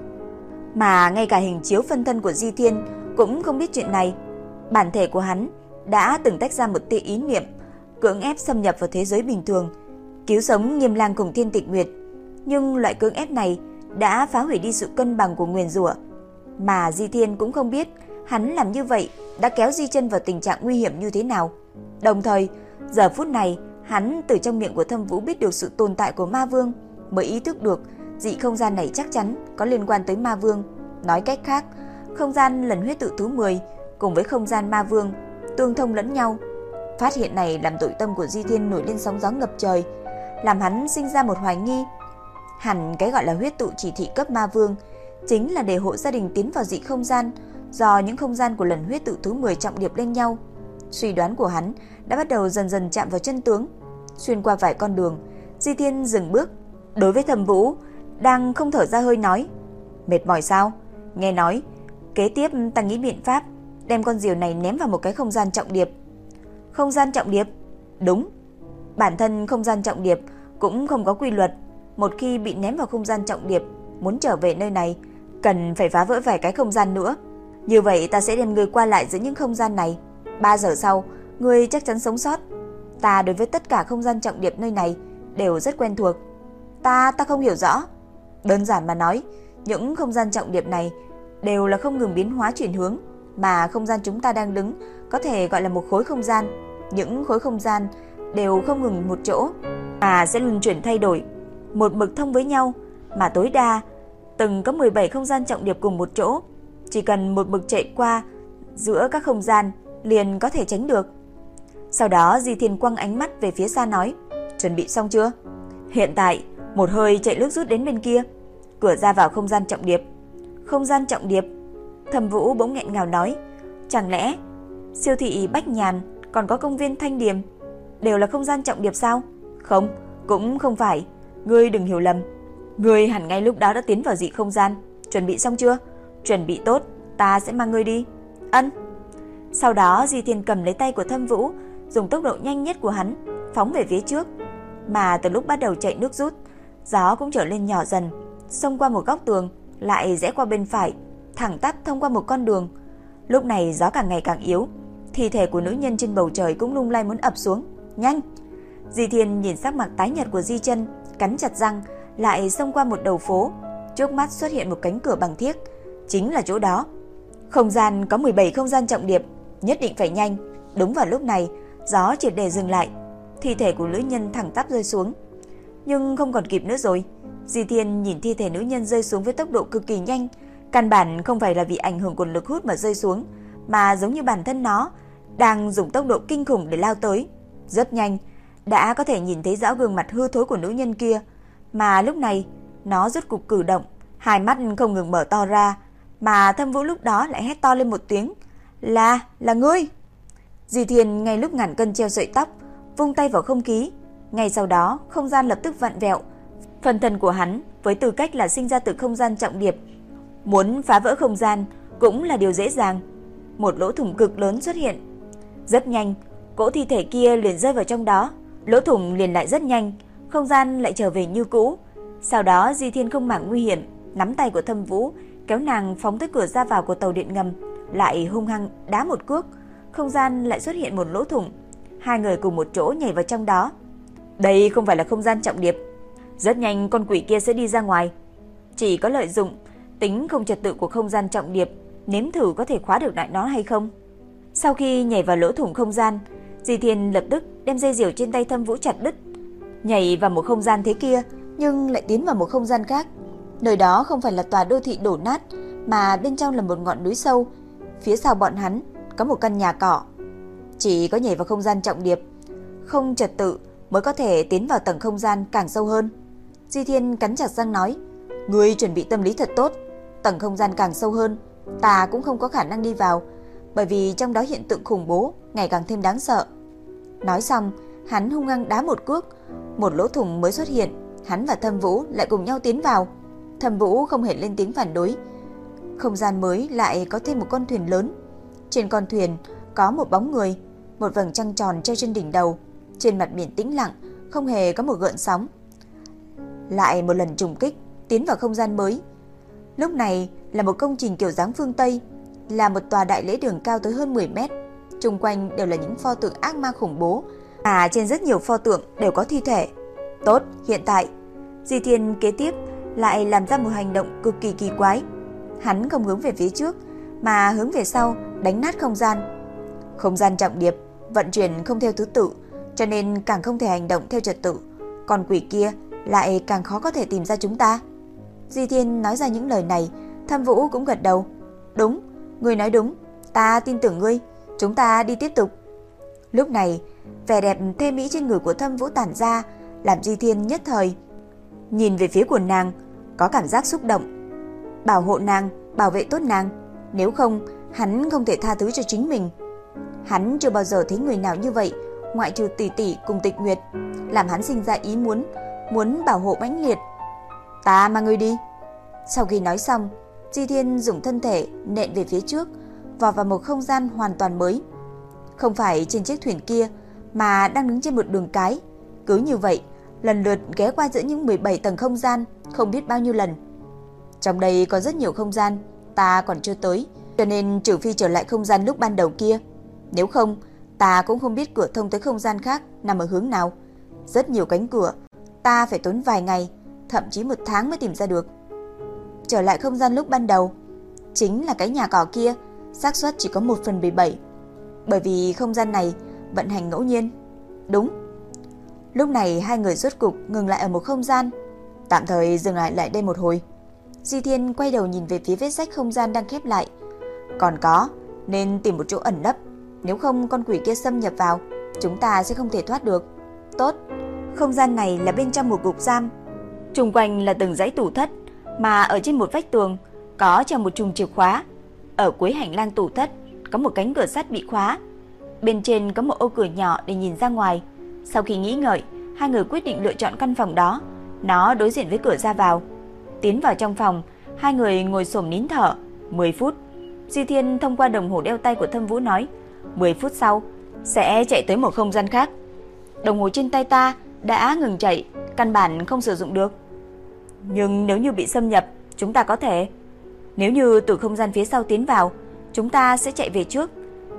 Mà ngay cả hình chiếu phân thân của Di Thiên cũng không biết chuyện này. Bản thể của hắn đã từng tách ra một tia ý niệm, cưỡng ép xâm nhập vào thế giới bình thường, cứu sống Nghiêm Lang cùng Thiên Tịch Nguyệt. Nhưng loại cưỡng ép này đã phá hủy đi sự cân bằng của nguyền rủa. Mà Di Thiên cũng không biết hắn làm như vậy đã kéo Di chân vào tình trạng nguy hiểm như thế nào. Đồng thời, giờ phút này, hắn từ trong miệng của Thâm Vũ biết được sự tồn tại của Ma Vương, mới ý thức được dị không gian này chắc chắn có liên quan tới Ma Vương. Nói cách khác, không gian lần huyết tự thứ 10 cùng với không gian Ma Vương tương thông lẫn nhau. Phát hiện này làm tội tâm của Di Thiên nổi lên sóng gió ngập trời, làm hắn sinh ra một hoài nghi. Hẳn cái gọi là huyết tụ chỉ thị cấp Ma Vương chính là để hộ gia đình tiến vào dị không gian, do những không gian của lần huyết tự thứ 10 trọng điệp lên nhau. Suy đoán của hắn đã bắt đầu dần dần chạm vào chân tướng. Xuyên qua vài con đường, Di Thiên dừng bước. Đối với thầm Vũ, đang không thở ra hơi nói: "Mệt mỏi sao? Nghe nói, kế tiếp ta nghĩ biện pháp đem con diều này ném vào một cái không gian trọng điệp." Không gian trọng điệp? Đúng. Bản thân không gian trọng điệp cũng không có quy luật, một khi bị ném vào không gian trọng điệp, muốn trở về nơi này cần phải phá vỡ vài cái không gian nữa. Như vậy ta sẽ đem người qua lại giữa những không gian này. 3 giờ sau, người chắc chắn sống sót. Ta đối với tất cả không gian trọng điệp nơi này đều rất quen thuộc. Ta, ta không hiểu rõ. Đơn giản mà nói, những không gian trọng điệp này đều là không ngừng biến hóa chuyển hướng, mà không gian chúng ta đang đứng có thể gọi là một khối không gian. Những khối không gian đều không ngừng một chỗ, mà sẽ luân chuyển thay đổi, một mực thông với nhau, mà tối đa từng có 17 không gian trọng điệp cùng một chỗ. Chỉ cần một mực chạy qua giữa các không gian liền có thể tránh được. Sau đó Di Thiên quăng ánh mắt về phía xa nói, chuẩn bị xong chưa? Hiện tại, một hơi chạy nước rút đến bên kia, cửa ra vào không gian trọng điệp. Không gian trọng điệp. Thẩm Vũ bỗng nghẹn ngào nói, chẳng lẽ siêu thị Bách Nhàn còn có công viên Thanh Điềm đều là không gian trọng điệp sao? Không, cũng không phải. Ngươi đừng hiểu lầm. Ngươi hẳn ngay lúc đó đã tiến vào dị không gian. Chuẩn bị xong chưa? Chuẩn bị tốt, ta sẽ mang ngươi đi. Ân. Sau đó Di Thiên cầm lấy tay của Thâm Vũ, dùng tốc độ nhanh nhất của hắn phóng về phía trước. Mà từ lúc bắt đầu chạy nước rút, gió cũng trở lên nhỏ dần, xông qua một góc tường, lại rẽ qua bên phải, thẳng tắp thông qua một con đường. Lúc này gió càng ngày càng yếu, thi thể của nữ nhân trên bầu trời cũng lung lay muốn ập xuống. Nhanh! Di Thiên nhìn sắc mặt tái nhợt của Di Chân, cắn chặt răng, lại xông qua một đầu phố. Trước mắt xuất hiện một cánh cửa bằng thiếc, chính là chỗ đó. Không gian có 17 không gian trọng điệp, nhất định phải nhanh. Đúng vào lúc này, gió triệt để dừng lại, thi thể của nữ nhân thẳng tắp rơi xuống. Nhưng không còn kịp nữa rồi. Di Thiên nhìn thi thể nữ nhân rơi xuống với tốc độ cực kỳ nhanh, căn bản không phải là vì ảnh hưởng của lực hút mà rơi xuống, mà giống như bản thân nó đang dùng tốc độ kinh khủng để lao tới. Rất nhanh, đã có thể nhìn thấy rõ gương mặt hư thối của nữ nhân kia, mà lúc này nó rốt cục cử động, hai mắt không ngừng mở to ra, mà Thâm Vũ lúc đó lại hét to lên một tiếng, "Là, là ngươi!" Di Thiên ngay lúc ngàn cân treo sợi tóc, vung tay vào không khí, ngay sau đó không gian lập tức vặn vẹo. Phần thân của hắn với tư cách là sinh ra từ không gian trọng điệp, muốn phá vỡ không gian cũng là điều dễ dàng. Một lỗ thủng cực lớn xuất hiện. Rất nhanh, cỗ thi thể kia liền rơi vào trong đó, lỗ thủng liền lại rất nhanh, không gian lại trở về như cũ. Sau đó Di Thiên không mảng nguy hiểm, nắm tay của Thâm Vũ, kéo nàng phóng tới cửa ra vào của tàu điện ngầm, lại hung hăng đá một cước, không gian lại xuất hiện một lỗ thủng. Hai người cùng một chỗ nhảy vào trong đó. Đây không phải là không gian trọng điệp. Rất nhanh con quỷ kia sẽ đi ra ngoài. Chỉ có lợi dụng tính không trật tự của không gian trọng điệp, nếm thử có thể khóa được lại nó hay không. Sau khi nhảy vào lỗ thủng không gian, Di Thiên lập tức đem dây diều trên tay Thâm Vũ chặt đứt, nhảy vào một không gian thế kia, nhưng lại tiến vào một không gian khác. Nơi đó không phải là tòa đô thị đổ nát, mà bên trong là một ngọn núi sâu. Phía sau bọn hắn có một căn nhà cỏ. Chỉ có nhảy vào không gian trọng điệp, không trật tự mới có thể tiến vào tầng không gian càng sâu hơn. Di Thiên cắn chặt răng nói, ngươi chuẩn bị tâm lý thật tốt, tầng không gian càng sâu hơn, ta cũng không có khả năng đi vào, bởi vì trong đó hiện tượng khủng bố ngày càng thêm đáng sợ. Nói xong, hắn hung hăng đá một cước, một lỗ thủng mới xuất hiện, hắn và Thâm Vũ lại cùng nhau tiến vào. Thâm Vũ không hề lên tiếng phản đối. Không gian mới lại có thêm một con thuyền lớn. Trên con thuyền có một bóng người, một vầng trăng tròn treo trên đỉnh đầu. Trên mặt biển tĩnh lặng, không hề có một gợn sóng. Lại một lần trùng kích, tiến vào không gian mới. Lúc này là một công trình kiểu dáng phương Tây, là một tòa đại lễ đường cao tới hơn 10 mét. Trung quanh đều là những pho tượng ác ma khủng bố, à trên rất nhiều pho tượng đều có thi thể. Tốt, hiện tại, Di Thiên kế tiếp lại làm ra một hành động cực kỳ kỳ quái. Hắn không hướng về phía trước, mà hướng về sau, đánh nát không gian. Không gian trọng điệp, vận chuyển không theo thứ tự, cho nên càng không thể hành động theo trật tự. Còn quỷ kia lại càng khó có thể tìm ra chúng ta. Di Thiên nói ra những lời này, Thâm Vũ cũng gật đầu. Đúng, ngươi nói đúng, ta tin tưởng ngươi, chúng ta đi tiếp tục. Lúc này, vẻ đẹp thê mỹ trên người của Thâm Vũ tản ra, làm Di Thiên nhất thời nhìn về phía của nàng, có cảm giác xúc động. Bảo hộ nàng, bảo vệ tốt nàng, nếu không, hắn không thể tha thứ cho chính mình. Hắn chưa bao giờ thấy người nào như vậy, ngoại trừ tỷ tỷ cùng tịch nguyệt, làm hắn sinh ra ý muốn, muốn bảo hộ mãnh liệt. Ta mang ngươi đi. Sau khi nói xong, Di Thiên dùng thân thể nện về phía trước, vào vào một không gian hoàn toàn mới. Không phải trên chiếc thuyền kia, mà đang đứng trên một đường cái. Cứ như vậy, lần lượt ghé qua giữa những 17 tầng không gian, không biết bao nhiêu lần. Trong đây có rất nhiều không gian, ta còn chưa tới, cho nên trừ phi trở lại không gian lúc ban đầu kia. Nếu không, ta cũng không biết cửa thông tới không gian khác nằm ở hướng nào. Rất nhiều cánh cửa, ta phải tốn vài ngày, thậm chí một tháng mới tìm ra được. Trở lại không gian lúc ban đầu, chính là cái nhà cỏ kia, xác suất chỉ có 1 phần 17. Bởi vì không gian này vận hành ngẫu nhiên. Đúng. Lúc này hai người rốt cục ngừng lại ở một không gian, tạm thời dừng lại lại đây một hồi. Di Thiên quay đầu nhìn về phía vết rách không gian đang khép lại. Còn có, nên tìm một chỗ ẩn nấp, nếu không con quỷ kia xâm nhập vào, chúng ta sẽ không thể thoát được. Tốt, không gian này là bên trong một cục giam. Trung quanh là từng dãy tủ thất, mà ở trên một vách tường có treo một chùm chìa khóa. Ở cuối hành lang tủ thất có một cánh cửa sắt bị khóa. Bên trên có một ô cửa nhỏ để nhìn ra ngoài. Sau khi nghĩ ngợi, hai người quyết định lựa chọn căn phòng đó. Nó đối diện với cửa ra vào. Tiến vào trong phòng, hai người ngồi xổm nín thở. 10 phút. Di Thiên thông qua đồng hồ đeo tay của Thâm Vũ nói, 10 phút sau sẽ chạy tới một không gian khác. Đồng hồ trên tay ta đã ngừng chạy, căn bản không sử dụng được. Nhưng nếu như bị xâm nhập, chúng ta có thể. Nếu như từ không gian phía sau tiến vào, chúng ta sẽ chạy về trước.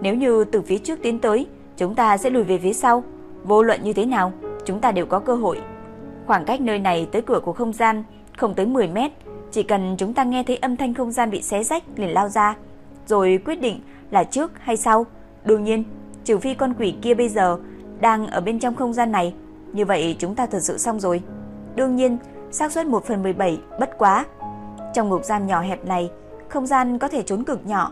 Nếu như từ phía trước tiến tới, chúng ta sẽ lùi về phía sau. Vô luận như thế nào, chúng ta đều có cơ hội. Khoảng cách nơi này tới cửa của không gian không tới 10 mét, chỉ cần chúng ta nghe thấy âm thanh không gian bị xé rách liền lao ra, rồi quyết định là trước hay sau. Đương nhiên, trừ phi con quỷ kia bây giờ đang ở bên trong không gian này, như vậy chúng ta thật sự xong rồi. Đương nhiên, xác suất 1 phần 17 bất quá. Trong ngục giam nhỏ hẹp này, không gian có thể trốn cực nhỏ.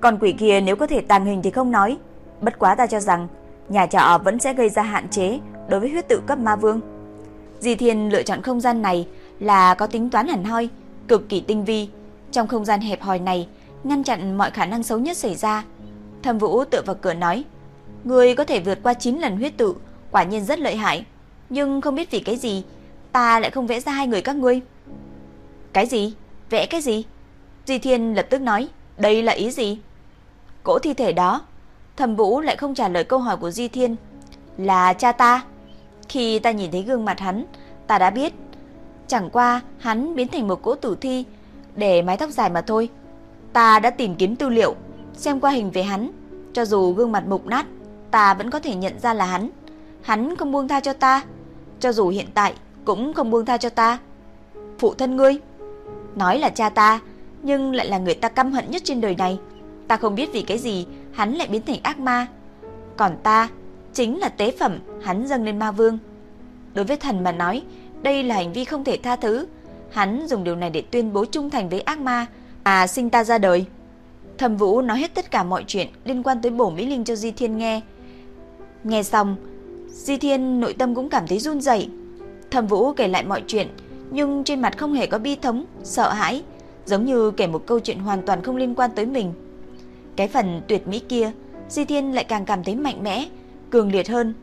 Còn quỷ kia nếu có thể tàng hình thì không nói. Bất quá ta cho rằng, nhà trọ vẫn sẽ gây ra hạn chế đối với huyết tự cấp ma vương. Di Thiên lựa chọn không gian này là có tính toán hẳn hoi, cực kỳ tinh vi. Trong không gian hẹp hòi này, ngăn chặn mọi khả năng xấu nhất xảy ra. Thâm Vũ tựa vào cửa nói, Người có thể vượt qua 9 lần huyết tự, quả nhiên rất lợi hại. Nhưng không biết vì cái gì, ta lại không vẽ ra hai người các ngươi. Cái gì? Vẽ cái gì? Di Thiên lập tức nói, đây là ý gì? Cỗ thi thể đó. Thẩm Vũ lại không trả lời câu hỏi của Di Thiên. Là cha ta. Khi ta nhìn thấy gương mặt hắn, ta đã biết. Chẳng qua hắn biến thành một cỗ tử thi để mái tóc dài mà thôi. Ta đã tìm kiếm tư liệu, xem qua hình về hắn. Cho dù gương mặt mục nát, ta vẫn có thể nhận ra là hắn. Hắn không buông tha cho ta. Cho dù hiện tại cũng không buông tha cho ta. Phụ thân ngươi. Nói là cha ta, nhưng lại là người ta căm hận nhất trên đời này. Ta không biết vì cái gì hắn lại biến thành ác ma. Còn ta chính là tế phẩm hắn dâng lên ma vương. Đối với thần mà nói, đây là hành vi không thể tha thứ. Hắn dùng điều này để tuyên bố trung thành với ác ma, à sinh ta ra đời. Thẩm Vũ nói hết tất cả mọi chuyện liên quan tới bổ Mỹ Linh cho Di Thiên nghe. Nghe xong, Di Thiên nội tâm cũng cảm thấy run rẩy. Thẩm Vũ kể lại mọi chuyện, nhưng trên mặt không hề có bi thống, sợ hãi, giống như kể một câu chuyện hoàn toàn không liên quan tới mình. Cái phần tuyệt mỹ kia, Di Thiên lại càng cảm thấy mạnh mẽ, cường liệt hơn.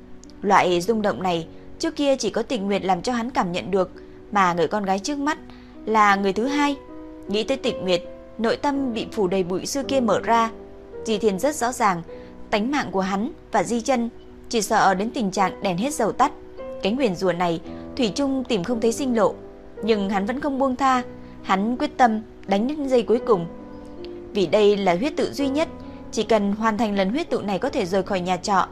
Loại rung động này trước kia chỉ có Tịch Nguyệt làm cho hắn cảm nhận được, mà người con gái trước mắt là người thứ hai. Nghĩ tới Tịch Nguyệt, nội tâm bị phủ đầy bụi xưa kia mở ra. Di Thiên rất rõ ràng, tánh mạng của hắn và Di Chân chỉ sợ đến tình trạng đèn hết dầu tắt. Cánh huyền rùa này thủy chung tìm không thấy sinh lộ, nhưng hắn vẫn không buông tha, hắn quyết tâm đánh đến giây cuối cùng. Vì đây là huyết tự duy nhất, chỉ cần hoàn thành lần huyết tự này có thể rời khỏi nhà trọ.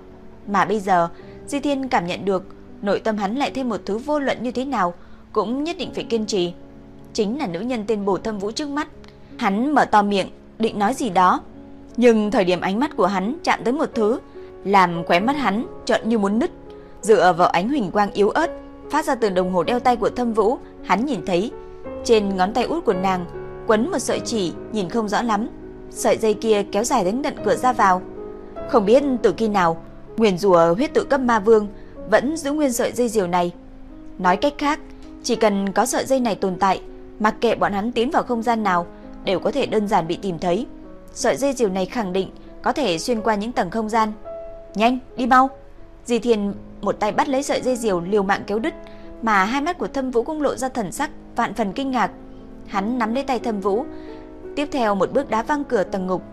Mà bây giờ, Di Thiên cảm nhận được nội tâm hắn lại thêm một thứ vô luận như thế nào, cũng nhất định phải kiên trì. Chính là nữ nhân tên Bổ Thâm Vũ trước mắt. Hắn mở to miệng, định nói gì đó, nhưng thời điểm ánh mắt của hắn chạm tới một thứ, làm khóe mắt hắn trợn như muốn nứt. Dựa vào ánh huỳnh quang yếu ớt phát ra từ đồng hồ đeo tay của Thâm Vũ, hắn nhìn thấy trên ngón tay út của nàng quấn một sợi chỉ nhìn không rõ lắm. Sợi dây kia kéo dài đến tận cửa ra vào. Không biết từ khi nào, nguyền rủa huyết tự cấp ma vương vẫn giữ nguyên sợi dây diều này. Nói cách khác, chỉ cần có sợi dây này tồn tại, mặc kệ bọn hắn tiến vào không gian nào, đều có thể đơn giản bị tìm thấy. Sợi dây diều này khẳng định có thể xuyên qua những tầng không gian. Nhanh, đi mau. Di Thiên một tay bắt lấy sợi dây diều liều mạng kéo đứt, mà hai mắt của Thâm Vũ cũng lộ ra thần sắc vạn phần kinh ngạc. Hắn nắm lấy tay Thâm Vũ, tiếp theo một bước đá văng cửa tầng ngục,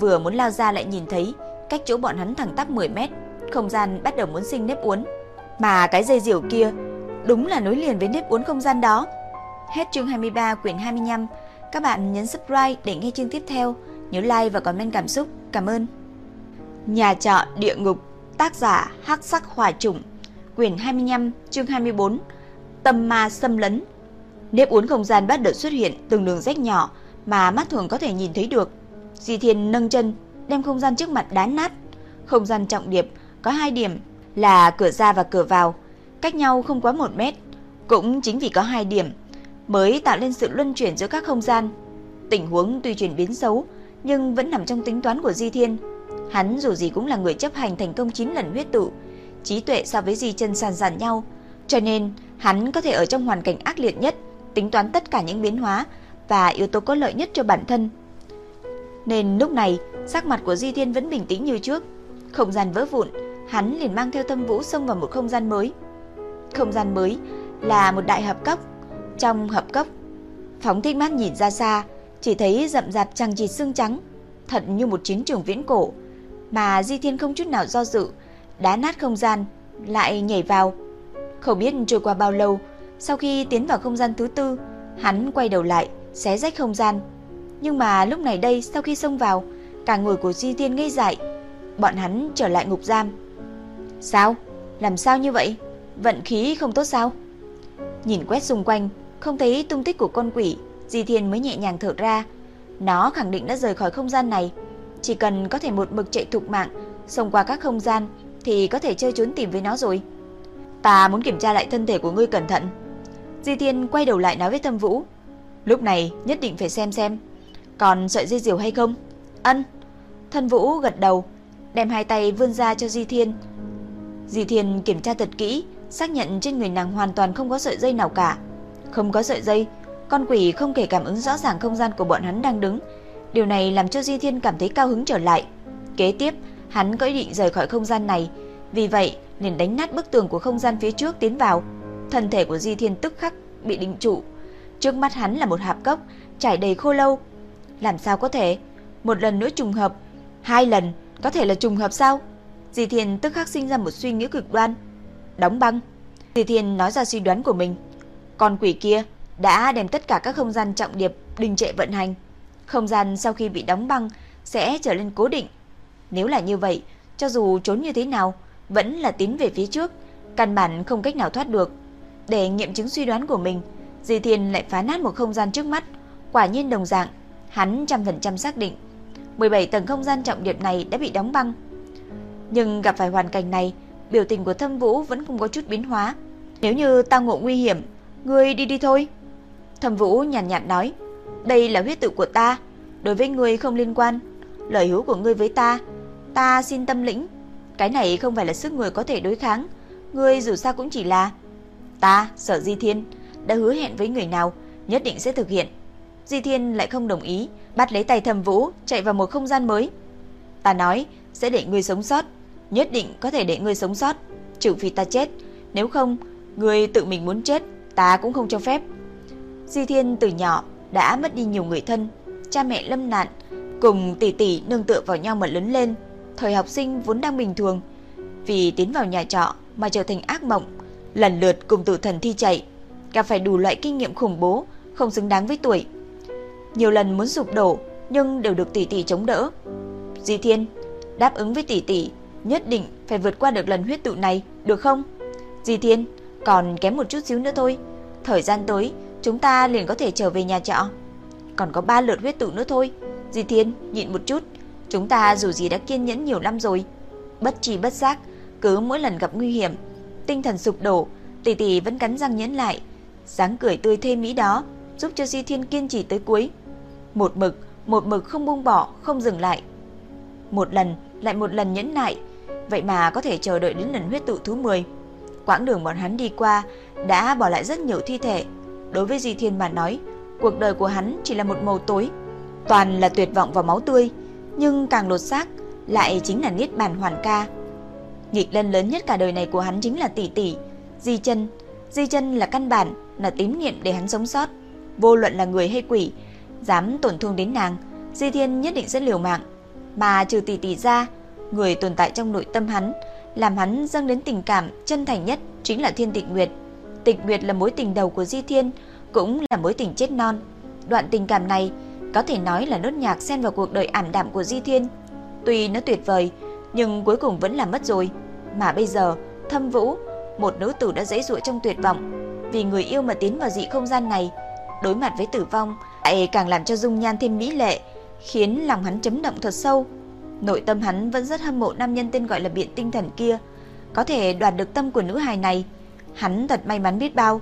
vừa muốn lao ra lại nhìn thấy cách chỗ bọn hắn thẳng tắp 10 mét, không gian bắt đầu muốn sinh nếp uốn. Mà cái dây diều kia đúng là nối liền với nếp uốn không gian đó. Hết chương 23 quyển 25. Các bạn nhấn subscribe để nghe chương tiếp theo. Nhớ like và comment cảm xúc. Cảm ơn. Nhà trọ địa ngục, tác giả Hắc Sắc Hỏa Trùng, quyển 25, chương 24. Tâm ma xâm lấn. Nếp uốn không gian bắt đầu xuất hiện từng đường rách nhỏ mà mắt thường có thể nhìn thấy được. Di Thiên nâng chân, đem không gian trước mặt đá nát. Không gian trọng điệp có hai điểm là cửa ra và cửa vào, cách nhau không quá một mét. Cũng chính vì có hai điểm mới tạo nên sự luân chuyển giữa các không gian. Tình huống tuy chuyển biến xấu, nhưng vẫn nằm trong tính toán của Di Thiên. Hắn dù gì cũng là người chấp hành thành công 9 lần huyết tụ, trí tuệ so với Di Chân sàn sàn nhau, cho nên hắn có thể ở trong hoàn cảnh ác liệt nhất tính toán tất cả những biến hóa và yếu tố có lợi nhất cho bản thân. Nên lúc này, sắc mặt của Di Thiên vẫn bình tĩnh như trước. Không gian vỡ vụn, hắn liền mang theo Thâm Vũ xông vào một không gian mới. Không gian mới là một đại hợp cốc. Trong hợp cốc, phóng thích mắt nhìn ra xa, chỉ thấy rậm rạp trăng chịt xương trắng, thật như một chiến trường viễn cổ. Mà Di Thiên không chút nào do dự, đá nát không gian, lại nhảy vào. Không biết trôi qua bao lâu, sau khi tiến vào không gian thứ tư, hắn quay đầu lại, xé rách không gian. Nhưng mà lúc này đây, sau khi xông vào, cả người của Di Thiên ngây dại, bọn hắn trở lại ngục giam. Sao? Làm sao như vậy? Vận khí không tốt sao? Nhìn quét xung quanh, không thấy tung tích của con quỷ, Di Thiên mới nhẹ nhàng thở ra. Nó khẳng định đã rời khỏi không gian này. Chỉ cần có thể một mực chạy thục mạng, xông qua các không gian, thì có thể chơi trốn tìm với nó rồi. Ta muốn kiểm tra lại thân thể của ngươi cẩn thận. Di Thiên quay đầu lại nói với Thâm Vũ. Lúc này nhất định phải xem xem. Còn sợi dây diều hay không? Ân. Thân Vũ gật đầu, đem hai tay vươn ra cho Di Thiên. Di Thiên kiểm tra thật kỹ, xác nhận trên người nàng hoàn toàn không có sợi dây nào cả. Không có sợi dây, con quỷ không thể cảm ứng rõ ràng không gian của bọn hắn đang đứng. Điều này làm cho Di Thiên cảm thấy cao hứng trở lại. Kế tiếp, hắn có ý định rời khỏi không gian này, vì vậy liền đánh nát bức tường của không gian phía trước tiến vào. Thân thể của Di Thiên tức khắc bị định trụ. Trước mắt hắn là một hạp cốc trải đầy khô lâu. Làm sao có thể? Một lần nữa trùng hợp, hai lần, có thể là trùng hợp sao? Di Thiên tức khắc sinh ra một suy nghĩ cực đoan. Đóng băng. Di Thiên nói ra suy đoán của mình. Con quỷ kia đã đem tất cả các không gian trọng điệp đình trệ vận hành. Không gian sau khi bị đóng băng sẽ trở nên cố định. Nếu là như vậy, cho dù trốn như thế nào, vẫn là tiến về phía trước, căn bản không cách nào thoát được. Để nghiệm chứng suy đoán của mình, Di Thiên lại phá nát một không gian trước mắt, quả nhiên đồng dạng, hắn trăm phần trăm xác định 17 tầng không gian trọng điểm này đã bị đóng băng. Nhưng gặp phải hoàn cảnh này, biểu tình của Thâm Vũ vẫn không có chút biến hóa. Nếu như ta ngộ nguy hiểm, ngươi đi đi thôi. Thâm Vũ nhàn nhạt, nhạt nói, đây là huyết tự của ta, đối với ngươi không liên quan. Lời hứa của ngươi với ta, ta xin tâm lĩnh. Cái này không phải là sức người có thể đối kháng, ngươi dù sao cũng chỉ là ta, Sở Di Thiên, đã hứa hẹn với người nào, nhất định sẽ thực hiện. Di Thiên lại không đồng ý, bắt lấy tay Thẩm Vũ, chạy vào một không gian mới. Ta nói, sẽ để ngươi sống sót, nhất định có thể để ngươi sống sót, trừ phi ta chết, nếu không, ngươi tự mình muốn chết, ta cũng không cho phép. Di Thiên từ nhỏ đã mất đi nhiều người thân, cha mẹ lâm nạn, cùng tỷ tỷ nương tựa vào nhau mà lớn lên. Thời học sinh vốn đang bình thường, vì tiến vào nhà trọ mà trở thành ác mộng, lần lượt cùng tử thần thi chạy, gặp phải đủ loại kinh nghiệm khủng bố, không xứng đáng với tuổi. Nhiều lần muốn sụp đổ, nhưng đều được tỷ tỷ chống đỡ. Di Thiên, đáp ứng với tỷ tỷ, nhất định phải vượt qua được lần huyết tụ này, được không? Di Thiên, còn kém một chút xíu nữa thôi. Thời gian tới, chúng ta liền có thể trở về nhà trọ. Còn có ba lượt huyết tụ nữa thôi. Di Thiên, nhịn một chút, chúng ta dù gì đã kiên nhẫn nhiều năm rồi. Bất chi bất giác, cứ mỗi lần gặp nguy hiểm, tinh thần sụp đổ, tỷ tỷ vẫn cắn răng nhẫn lại, dáng cười tươi thêm mỹ đó, giúp cho Di Thiên kiên trì tới cuối. Một mực, một mực không buông bỏ, không dừng lại. Một lần, lại một lần nhẫn nại, vậy mà có thể chờ đợi đến lần huyết tụ thứ 10. Quãng đường bọn hắn đi qua đã bỏ lại rất nhiều thi thể. Đối với Di Thiên mà nói, cuộc đời của hắn chỉ là một màu tối, toàn là tuyệt vọng và máu tươi, nhưng càng lột xác lại chính là niết bàn hoàn ca. Nghịch lân lớn nhất cả đời này của hắn chính là tỷ tỷ, Di Chân. Di Chân là căn bản, là tín niệm để hắn sống sót. Vô luận là người hay quỷ, dám tổn thương đến nàng, Di Thiên nhất định sẽ liều mạng. Mà trừ tỷ tỷ ra, người tồn tại trong nội tâm hắn, làm hắn dâng đến tình cảm chân thành nhất chính là Thiên Tịnh Nguyệt. Tịch Nguyệt là mối tình đầu của Di Thiên, cũng là mối tình chết non. Đoạn tình cảm này có thể nói là nốt nhạc xen vào cuộc đời ảm đạm của Di Thiên. Tuy nó tuyệt vời, nhưng cuối cùng vẫn là mất rồi. Mà bây giờ, Thâm Vũ, một nữ tử đã dễ dụa trong tuyệt vọng, vì người yêu mà tiến vào dị không gian này, đối mặt với tử vong, lại càng làm cho dung nhan thêm mỹ lệ, khiến lòng hắn chấn động thật sâu. Nội tâm hắn vẫn rất hâm mộ nam nhân tên gọi là Biện Tinh Thần kia, có thể đoạt được tâm của nữ hài này, hắn thật may mắn biết bao.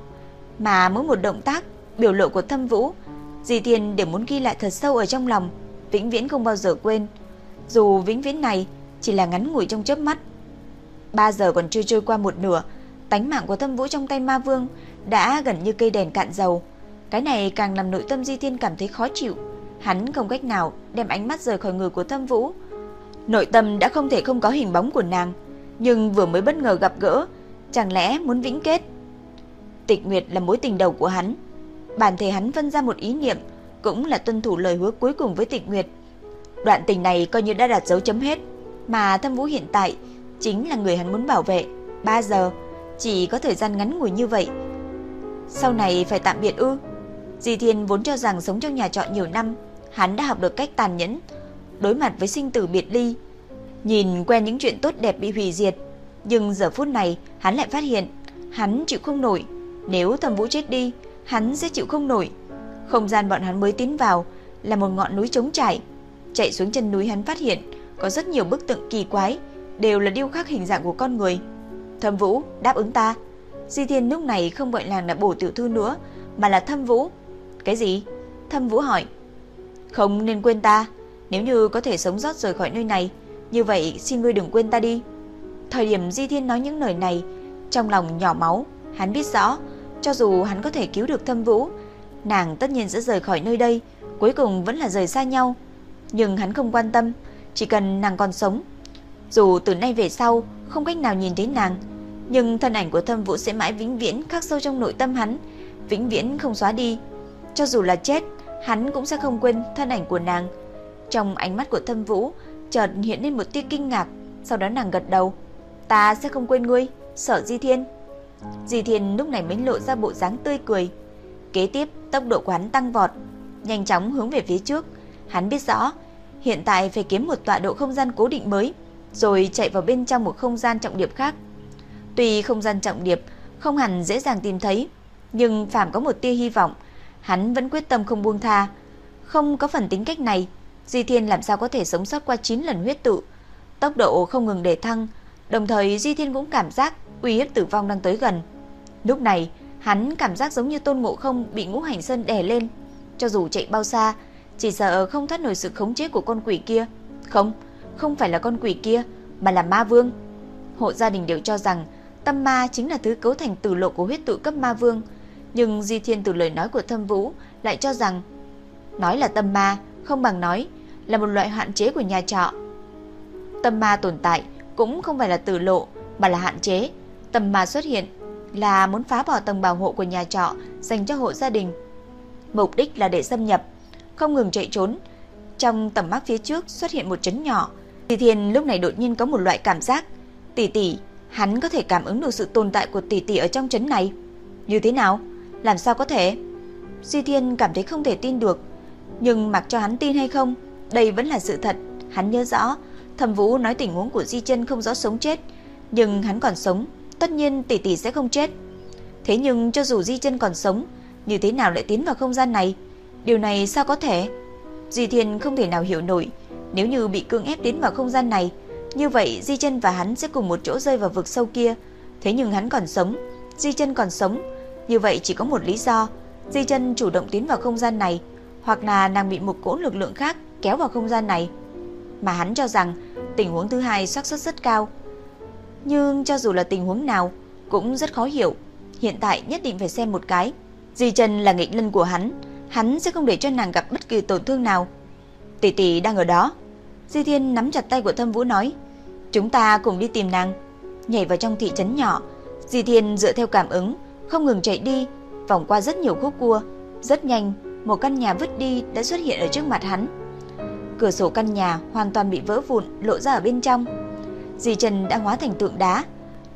Mà mỗi một động tác, biểu lộ của Thâm Vũ, Di Thiên đều muốn ghi lại thật sâu ở trong lòng, vĩnh viễn không bao giờ quên. Dù vĩnh viễn này chỉ là ngắn ngủi trong chớp mắt. 3 giờ còn chưa trôi qua một nửa, tánh mạng của Thâm Vũ trong tay Ma Vương đã gần như cây đèn cạn dầu. Cái này càng làm nội tâm Di Thiên cảm thấy khó chịu. Hắn không cách nào đem ánh mắt rời khỏi người của Thâm Vũ. Nội tâm đã không thể không có hình bóng của nàng, nhưng vừa mới bất ngờ gặp gỡ, chẳng lẽ muốn vĩnh kết. Tịch Nguyệt là mối tình đầu của hắn. Bản thể hắn phân ra một ý niệm, cũng là tuân thủ lời hứa cuối cùng với Tịch Nguyệt. Đoạn tình này coi như đã đạt dấu chấm hết, mà Thâm Vũ hiện tại chính là người hắn muốn bảo vệ. 3 giờ, chỉ có thời gian ngắn ngủi như vậy. Sau này phải tạm biệt ư? Di Thiên vốn cho rằng sống trong nhà trọ nhiều năm, hắn đã học được cách tàn nhẫn, đối mặt với sinh tử biệt ly. Nhìn quen những chuyện tốt đẹp bị hủy diệt, nhưng giờ phút này hắn lại phát hiện, hắn chịu không nổi. Nếu thầm Vũ chết đi, hắn sẽ chịu không nổi. Không gian bọn hắn mới tiến vào là một ngọn núi trống trải. Chạy xuống chân núi hắn phát hiện có rất nhiều bức tượng kỳ quái, đều là điêu khắc hình dạng của con người. Thâm Vũ, đáp ứng ta. Di Thiên lúc này không gọi nàng là bổ tiểu thư nữa, mà là Thâm Vũ. Cái gì? Thâm Vũ hỏi. Không nên quên ta, nếu như có thể sống sót rời khỏi nơi này, như vậy xin ngươi đừng quên ta đi. Thời điểm Di Thiên nói những lời này, trong lòng nhỏ máu, hắn biết rõ, cho dù hắn có thể cứu được Thâm Vũ, nàng tất nhiên sẽ rời khỏi nơi đây, cuối cùng vẫn là rời xa nhau. Nhưng hắn không quan tâm, chỉ cần nàng còn sống. Dù từ nay về sau không cách nào nhìn thấy nàng, nhưng thân ảnh của Thâm Vũ sẽ mãi vĩnh viễn khắc sâu trong nội tâm hắn, vĩnh viễn không xóa đi. Cho dù là chết, hắn cũng sẽ không quên thân ảnh của nàng. Trong ánh mắt của Thâm Vũ chợt hiện lên một tia kinh ngạc, sau đó nàng gật đầu. "Ta sẽ không quên ngươi, Sở Di Thiên." Di Thiên lúc này mới lộ ra bộ dáng tươi cười. Kế tiếp, tốc độ của hắn tăng vọt, nhanh chóng hướng về phía trước. Hắn biết rõ, hiện tại phải kiếm một tọa độ không gian cố định mới, rồi chạy vào bên trong một không gian trọng điểm khác. Tuy không gian trọng điểm không hẳn dễ dàng tìm thấy, nhưng phạm có một tia hy vọng, hắn vẫn quyết tâm không buông tha. Không có phần tính cách này, Di Thiên làm sao có thể sống sót qua 9 lần huyết tự. Tốc độ không ngừng để thăng, đồng thời Di Thiên cũng cảm giác uy hiếp tử vong đang tới gần. Lúc này, hắn cảm giác giống như Tôn Ngộ Không bị Ngũ Hành Sơn đè lên, cho dù chạy bao xa, chỉ sợ không thoát nổi sự khống chế của con quỷ kia. Không, không phải là con quỷ kia, mà là ma vương. Hộ gia đình đều cho rằng tâm ma chính là thứ cấu thành tử lộ của huyết tự cấp ma vương, nhưng Di Thiên từ lời nói của Thâm Vũ lại cho rằng nói là tâm ma không bằng nói là một loại hạn chế của nhà trọ. Tâm ma tồn tại cũng không phải là tử lộ mà là hạn chế. tầm ma xuất hiện là muốn phá bỏ tầng bảo hộ của nhà trọ dành cho hộ gia đình. Mục đích là để xâm nhập, không ngừng chạy trốn. Trong tầm mắt phía trước xuất hiện một chấn nhỏ. tỷ Thiên lúc này đột nhiên có một loại cảm giác, tỷ tỷ, hắn có thể cảm ứng được sự tồn tại của tỷ tỷ ở trong chấn này. Như thế nào? Làm sao có thể? duy Thiên cảm thấy không thể tin được, nhưng mặc cho hắn tin hay không, đây vẫn là sự thật. Hắn nhớ rõ, Thẩm Vũ nói tình huống của Di Chân không rõ sống chết, nhưng hắn còn sống, tất nhiên tỷ tỷ sẽ không chết. Thế nhưng cho dù Di Chân còn sống, như thế nào lại tiến vào không gian này? Điều này sao có thể? Di Thiên không thể nào hiểu nổi, nếu như bị cưỡng ép tiến vào không gian này, như vậy Di Chân và hắn sẽ cùng một chỗ rơi vào vực sâu kia. Thế nhưng hắn còn sống, Di Chân còn sống, như vậy chỉ có một lý do, Di Chân chủ động tiến vào không gian này, hoặc là nàng bị một cỗ lực lượng khác kéo vào không gian này. Mà hắn cho rằng tình huống thứ hai xác suất rất cao. Nhưng cho dù là tình huống nào cũng rất khó hiểu, hiện tại nhất định phải xem một cái. Di Trần là nghịch lân của hắn, hắn sẽ không để cho nàng gặp bất kỳ tổn thương nào. Tỷ tỷ đang ở đó. Di Thiên nắm chặt tay của Thâm Vũ nói, chúng ta cùng đi tìm nàng. Nhảy vào trong thị trấn nhỏ, Di Thiên dựa theo cảm ứng, không ngừng chạy đi, vòng qua rất nhiều khúc cua. Rất nhanh, một căn nhà vứt đi đã xuất hiện ở trước mặt hắn. Cửa sổ căn nhà hoàn toàn bị vỡ vụn, lộ ra ở bên trong. Di Trần đã hóa thành tượng đá.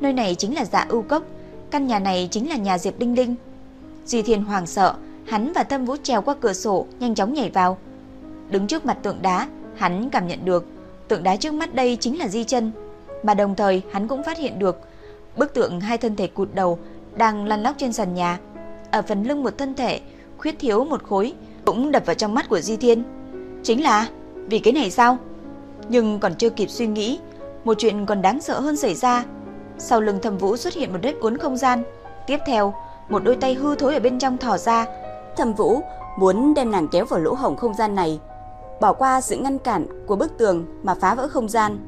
Nơi này chính là dạ ưu cốc, căn nhà này chính là nhà Diệp Đinh Đinh. Di Thiên hoàng sợ, hắn và Thâm Vũ trèo qua cửa sổ, nhanh chóng nhảy vào. Đứng trước mặt tượng đá, hắn cảm nhận được tượng đá trước mắt đây chính là Di Chân, mà đồng thời hắn cũng phát hiện được bức tượng hai thân thể cụt đầu đang lăn lóc trên sàn nhà. Ở phần lưng một thân thể khuyết thiếu một khối cũng đập vào trong mắt của Di Thiên. Chính là vì cái này sao? Nhưng còn chưa kịp suy nghĩ, một chuyện còn đáng sợ hơn xảy ra. Sau lưng Thẩm Vũ xuất hiện một vết uốn không gian, tiếp theo, một đôi tay hư thối ở bên trong thò ra. Thẩm Vũ muốn đem nàng kéo vào lỗ hổng không gian này, bỏ qua sự ngăn cản của bức tường mà phá vỡ không gian.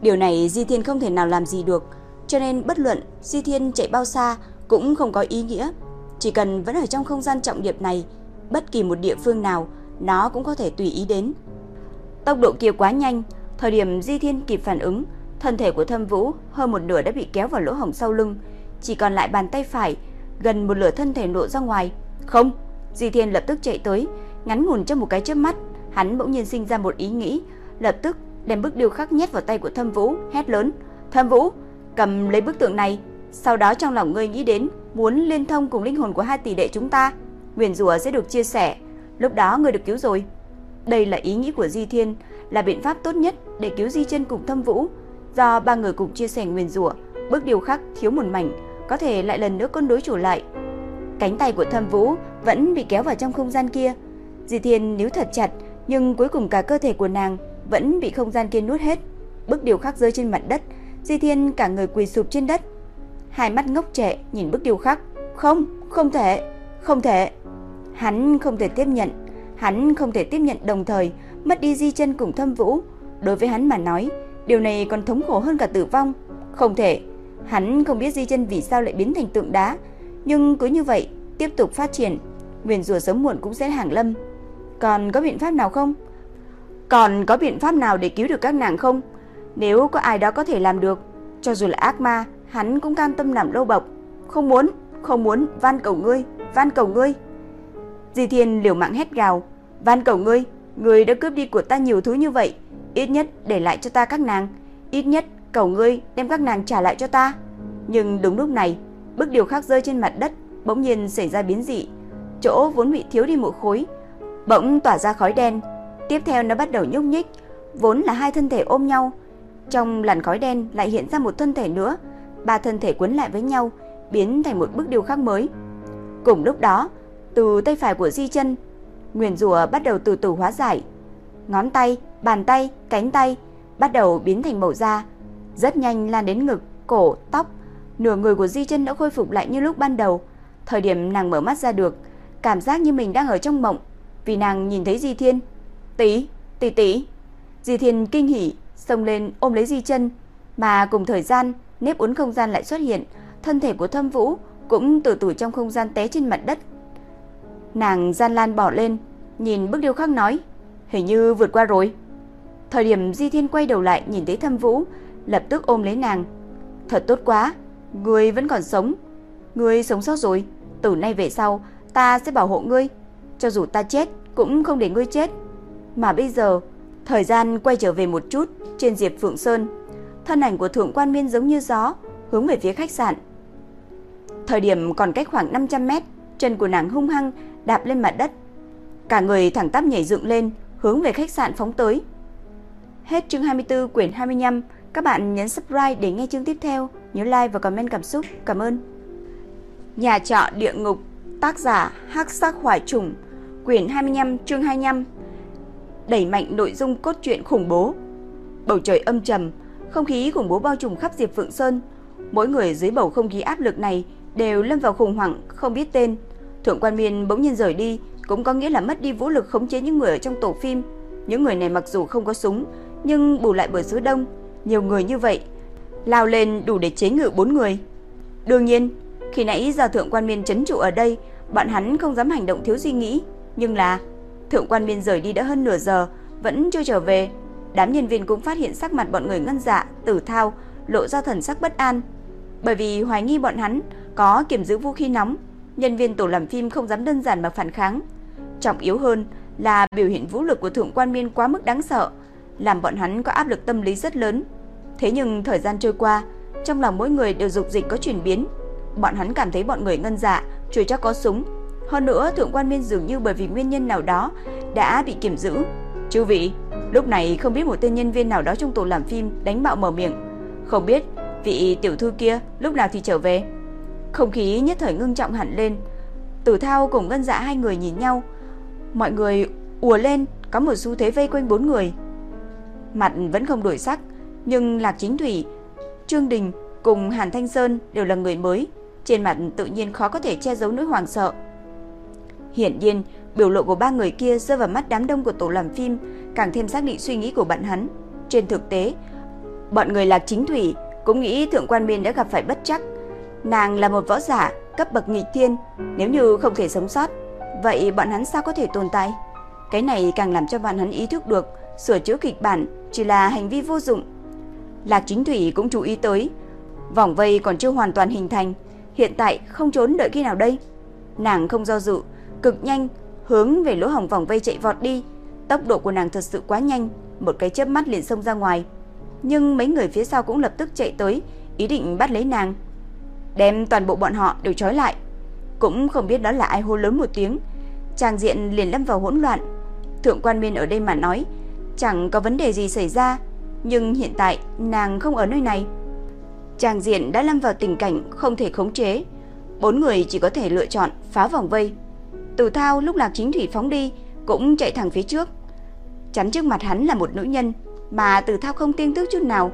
Điều này Di Thiên không thể nào làm gì được, cho nên bất luận Di Thiên chạy bao xa cũng không có ý nghĩa. chỉ cần vẫn ở trong không gian trọng điệp này, bất kỳ một địa phương nào nó cũng có thể tùy ý đến. Tốc độ kia quá nhanh, thời điểm Di Thiên kịp phản ứng, thân thể của Thâm Vũ hơn một nửa đã bị kéo vào lỗ hổng sau lưng, chỉ còn lại bàn tay phải, gần một nửa thân thể lộ ra ngoài. Không, Di Thiên lập tức chạy tới, ngắn ngủn trong một cái chớp mắt, hắn bỗng nhiên sinh ra một ý nghĩ, lập tức đem bức điêu khắc nhét vào tay của Thâm Vũ, hét lớn: "Thâm Vũ, cầm lấy bức tượng này, sau đó trong lòng ngươi nghĩ đến muốn liên thông cùng linh hồn của hai tỷ đệ chúng ta, nguyền rủa sẽ được chia sẻ, lúc đó ngươi được cứu rồi." Đây là ý nghĩ của Di Thiên, là biện pháp tốt nhất để cứu Di Chân cùng Thâm Vũ, do ba người cùng chia sẻ nguyên rủa, bước điêu khắc thiếu một mảnh, có thể lại lần nữa cân đối chủ lại. Cánh tay của Thâm Vũ vẫn bị kéo vào trong không gian kia. Di Thiên níu thật chặt, nhưng cuối cùng cả cơ thể của nàng vẫn bị không gian kia nuốt hết. Bức điêu khắc rơi trên mặt đất, Di Thiên cả người quỳ sụp trên đất. Hai mắt ngốc trệ nhìn bức điêu khắc. Không, không thể, không thể. Hắn không thể tiếp nhận, hắn không thể tiếp nhận đồng thời mất đi Di chân cùng Thâm Vũ. Đối với hắn mà nói, điều này còn thống khổ hơn cả tử vong. Không thể, hắn không biết Di chân vì sao lại biến thành tượng đá, nhưng cứ như vậy tiếp tục phát triển, nguyền rùa sớm muộn cũng sẽ hàng lâm. Còn có biện pháp nào không? Còn có biện pháp nào để cứu được các nàng không? Nếu có ai đó có thể làm được, cho dù là ác ma, hắn cũng cam tâm nằm lâu bọc. Không muốn, không muốn, van cầu ngươi, van cầu ngươi. Di Thiên liều mạng hét gào, van cầu ngươi, ngươi đã cướp đi của ta nhiều thứ như vậy, ít nhất để lại cho ta các nàng, ít nhất cầu ngươi đem các nàng trả lại cho ta. Nhưng đúng lúc này, bức điều khác rơi trên mặt đất, bỗng nhiên xảy ra biến dị, chỗ vốn bị thiếu đi một khối, bỗng tỏa ra khói đen, tiếp theo nó bắt đầu nhúc nhích, vốn là hai thân thể ôm nhau, trong làn khói đen lại hiện ra một thân thể nữa, ba thân thể quấn lại với nhau, biến thành một bức điều khắc mới. Cùng lúc đó, từ tay phải của Di Chân, nguyền rủa bắt đầu từ từ hóa giải. Ngón tay, bàn tay, cánh tay bắt đầu biến thành màu da, rất nhanh lan đến ngực, cổ, tóc. Nửa người của Di Chân đã khôi phục lại như lúc ban đầu. Thời điểm nàng mở mắt ra được, cảm giác như mình đang ở trong mộng, vì nàng nhìn thấy Di Thiên. "Tỷ, tỷ tỷ." Di Thiên kinh hỉ, xông lên ôm lấy Di Chân, mà cùng thời gian, nếp uốn không gian lại xuất hiện, thân thể của Thâm Vũ cũng từ từ trong không gian té trên mặt đất. Nàng gian lan bỏ lên, nhìn bức điêu khắc nói, hình như vượt qua rồi. Thời điểm Di Thiên quay đầu lại nhìn thấy Thâm Vũ, lập tức ôm lấy nàng. Thật tốt quá, ngươi vẫn còn sống. Ngươi sống sót rồi, từ nay về sau ta sẽ bảo hộ ngươi, cho dù ta chết cũng không để ngươi chết. Mà bây giờ, thời gian quay trở về một chút trên Diệp Phượng Sơn, thân ảnh của Thượng Quan Miên giống như gió, hướng về phía khách sạn. Thời điểm còn cách khoảng 500 mét, chân của nàng hung hăng đạp lên mặt đất. Cả người thẳng tắp nhảy dựng lên, hướng về khách sạn phóng tới. Hết chương 24 quyển 25, các bạn nhấn subscribe để nghe chương tiếp theo, nhớ like và comment cảm xúc. Cảm ơn. Nhà trọ địa ngục, tác giả Hắc Sắc Hoài Trùng, quyển 25 chương 25. Đẩy mạnh nội dung cốt truyện khủng bố. Bầu trời âm trầm, không khí khủng bố bao trùm khắp Diệp Phượng Sơn. Mỗi người dưới bầu không khí áp lực này đều lâm vào khủng hoảng không biết tên. Thượng quan Miên bỗng nhiên rời đi, cũng có nghĩa là mất đi vũ lực khống chế những người ở trong tổ phim. Những người này mặc dù không có súng, nhưng bù lại bởi số đông, nhiều người như vậy, lao lên đủ để chế ngự bốn người. Đương nhiên, khi nãy giờ thượng quan Miên chấn trụ ở đây, bọn hắn không dám hành động thiếu suy nghĩ, nhưng là thượng quan Miên rời đi đã hơn nửa giờ, vẫn chưa trở về. Đám nhân viên cũng phát hiện sắc mặt bọn người ngân dạ, tử thao, lộ ra thần sắc bất an. Bởi vì hoài nghi bọn hắn có kiểm giữ vũ khí nóng, nhân viên tổ làm phim không dám đơn giản mà phản kháng. Trọng yếu hơn là biểu hiện vũ lực của thượng quan miên quá mức đáng sợ, làm bọn hắn có áp lực tâm lý rất lớn. Thế nhưng thời gian trôi qua, trong lòng mỗi người đều dục dịch có chuyển biến. Bọn hắn cảm thấy bọn người ngân dạ, chưa chắc có súng. Hơn nữa, thượng quan miên dường như bởi vì nguyên nhân nào đó đã bị kiểm giữ. Chú vị, lúc này không biết một tên nhân viên nào đó trong tổ làm phim đánh bạo mở miệng. Không biết vị tiểu thư kia lúc nào thì trở về. Không khí nhất thời ngưng trọng hẳn lên. Tử Thao cùng Ngân Dạ hai người nhìn nhau. Mọi người ùa lên, có một xu thế vây quanh bốn người. Mặt vẫn không đổi sắc, nhưng Lạc Chính Thủy, Trương Đình cùng Hàn Thanh Sơn đều là người mới, trên mặt tự nhiên khó có thể che giấu nỗi hoảng sợ. Hiển nhiên, biểu lộ của ba người kia rơi vào mắt đám đông của tổ làm phim, càng thêm xác định suy nghĩ của bạn hắn. Trên thực tế, bọn người Lạc Chính Thủy cũng nghĩ Thượng Quan Miên đã gặp phải bất chắc. Nàng là một võ giả, cấp bậc nghịch thiên, nếu như không thể sống sót, vậy bọn hắn sao có thể tồn tại? Cái này càng làm cho bọn hắn ý thức được sửa chữa kịch bản chỉ là hành vi vô dụng. Lạc Chính Thủy cũng chú ý tới, vòng vây còn chưa hoàn toàn hình thành, hiện tại không trốn đợi khi nào đây? Nàng không do dự, cực nhanh hướng về lỗ hổng vòng vây chạy vọt đi. Tốc độ của nàng thật sự quá nhanh, một cái chớp mắt liền xông ra ngoài. Nhưng mấy người phía sau cũng lập tức chạy tới, ý định bắt lấy nàng. Đem toàn bộ bọn họ đều trói lại. Cũng không biết đó là ai hô lớn một tiếng. Trang diện liền lâm vào hỗn loạn. Thượng quan miên ở đây mà nói, chẳng có vấn đề gì xảy ra, nhưng hiện tại nàng không ở nơi này. Trang diện đã lâm vào tình cảnh không thể khống chế. Bốn người chỉ có thể lựa chọn phá vòng vây. Từ thao lúc lạc chính thủy phóng đi, cũng chạy thẳng phía trước. Chắn trước mặt hắn là một nữ nhân, mà từ thao không tiên tức chút nào,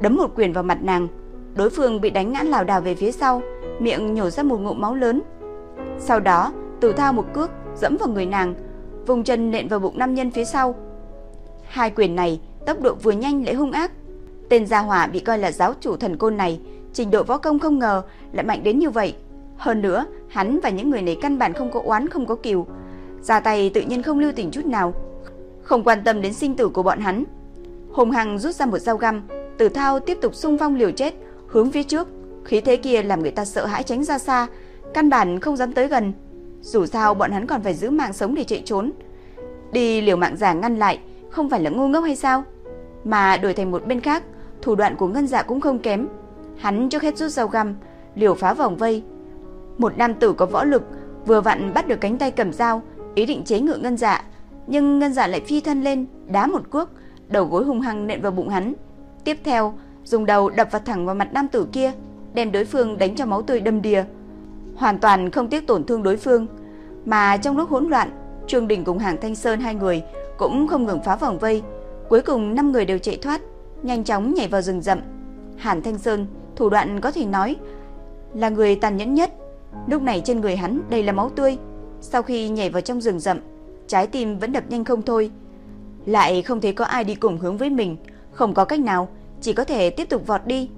đấm một quyền vào mặt nàng. Đối phương bị đánh ngã lảo đảo về phía sau, miệng nhổ ra một ngụm máu lớn. Sau đó, Tử thao một cước dẫm vào người nàng, vùng chân nện vào bụng nam nhân phía sau. Hai quyền này tốc độ vừa nhanh lại hung ác. Tên gia hỏa bị coi là giáo chủ thần côn này, trình độ võ công không ngờ lại mạnh đến như vậy. Hơn nữa, hắn và những người này căn bản không có oán không có kiều, ra tay tự nhiên không lưu tình chút nào, không quan tâm đến sinh tử của bọn hắn. Hùng Hằng rút ra một dao găm, Tử Thao tiếp tục xung phong liều chết, hướng phía trước, khí thế kia làm người ta sợ hãi tránh ra xa, căn bản không dám tới gần. Dù sao bọn hắn còn phải giữ mạng sống để chạy trốn. Đi liều mạng giả ngăn lại, không phải là ngu ngốc hay sao? Mà đổi thành một bên khác, thủ đoạn của Ngân Dạ cũng không kém. Hắn trước hết rút dao găm, liều phá vòng vây. Một nam tử có võ lực, vừa vặn bắt được cánh tay cầm dao, ý định chế ngự Ngân Dạ, nhưng Ngân Dạ lại phi thân lên, đá một cước, đầu gối hung hăng nện vào bụng hắn. Tiếp theo, dùng đầu đập vào thẳng vào mặt nam tử kia, đem đối phương đánh cho máu tươi đâm đìa, hoàn toàn không tiếc tổn thương đối phương. Mà trong lúc hỗn loạn, Trương Đình cùng Hàng Thanh Sơn hai người cũng không ngừng phá vòng vây, cuối cùng năm người đều chạy thoát, nhanh chóng nhảy vào rừng rậm. Hàn Thanh Sơn thủ đoạn có thể nói là người tàn nhẫn nhất. Lúc này trên người hắn đầy là máu tươi, sau khi nhảy vào trong rừng rậm, trái tim vẫn đập nhanh không thôi. Lại không thấy có ai đi cùng hướng với mình, không có cách nào, chỉ có thể tiếp tục vọt đi.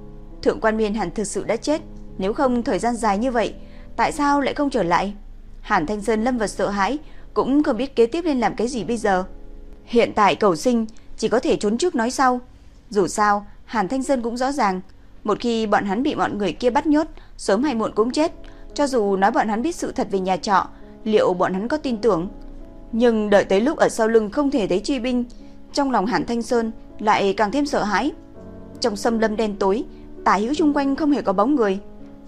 Thượng quan Miên hẳn thực sự đã chết, nếu không thời gian dài như vậy, tại sao lại không trở lại? Hàn Thanh Sơn lâm vào sợ hãi, cũng không biết kế tiếp nên làm cái gì bây giờ. Hiện tại cầu sinh chỉ có thể trốn trước nói sau. Dù sao, Hàn Thanh Sơn cũng rõ ràng, một khi bọn hắn bị bọn người kia bắt nhốt, sớm hay muộn cũng chết. Cho dù nói bọn hắn biết sự thật về nhà trọ, liệu bọn hắn có tin tưởng? Nhưng đợi tới lúc ở sau lưng không thể thấy truy binh, trong lòng Hàn Thanh Sơn lại càng thêm sợ hãi. Trong sâm lâm đen tối, tả hữu xung quanh không hề có bóng người.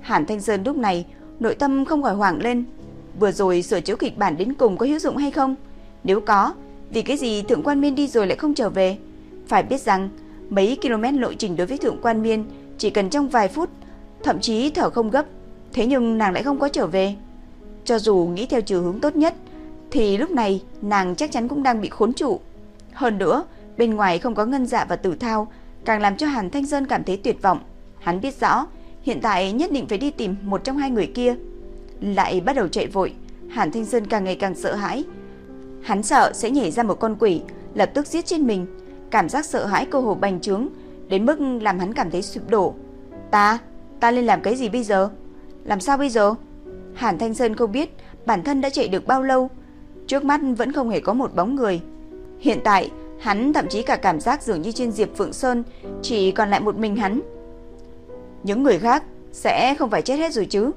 Hàn Thanh Sơn lúc này nội tâm không khỏi hoảng lên. Vừa rồi sửa chữa kịch bản đến cùng có hữu dụng hay không? Nếu có, vì cái gì Thượng Quan Miên đi rồi lại không trở về? Phải biết rằng, mấy km lộ trình đối với Thượng Quan Miên chỉ cần trong vài phút, thậm chí thở không gấp, thế nhưng nàng lại không có trở về. Cho dù nghĩ theo chiều hướng tốt nhất, thì lúc này nàng chắc chắn cũng đang bị khốn trụ. Hơn nữa, bên ngoài không có ngân dạ và tử thao, càng làm cho Hàn Thanh Sơn cảm thấy tuyệt vọng. Hắn biết rõ, hiện tại nhất định phải đi tìm một trong hai người kia. Lại bắt đầu chạy vội, Hàn Thanh Sơn càng ngày càng sợ hãi. Hắn sợ sẽ nhảy ra một con quỷ, lập tức giết trên mình. Cảm giác sợ hãi cơ hồ bành trướng, đến mức làm hắn cảm thấy sụp đổ. Ta, ta nên làm cái gì bây giờ? Làm sao bây giờ? Hàn Thanh Sơn không biết bản thân đã chạy được bao lâu, trước mắt vẫn không hề có một bóng người. Hiện tại, hắn thậm chí cả cảm giác dường như trên Diệp Phượng Sơn chỉ còn lại một mình hắn. Những người khác sẽ không phải chết hết rồi chứ?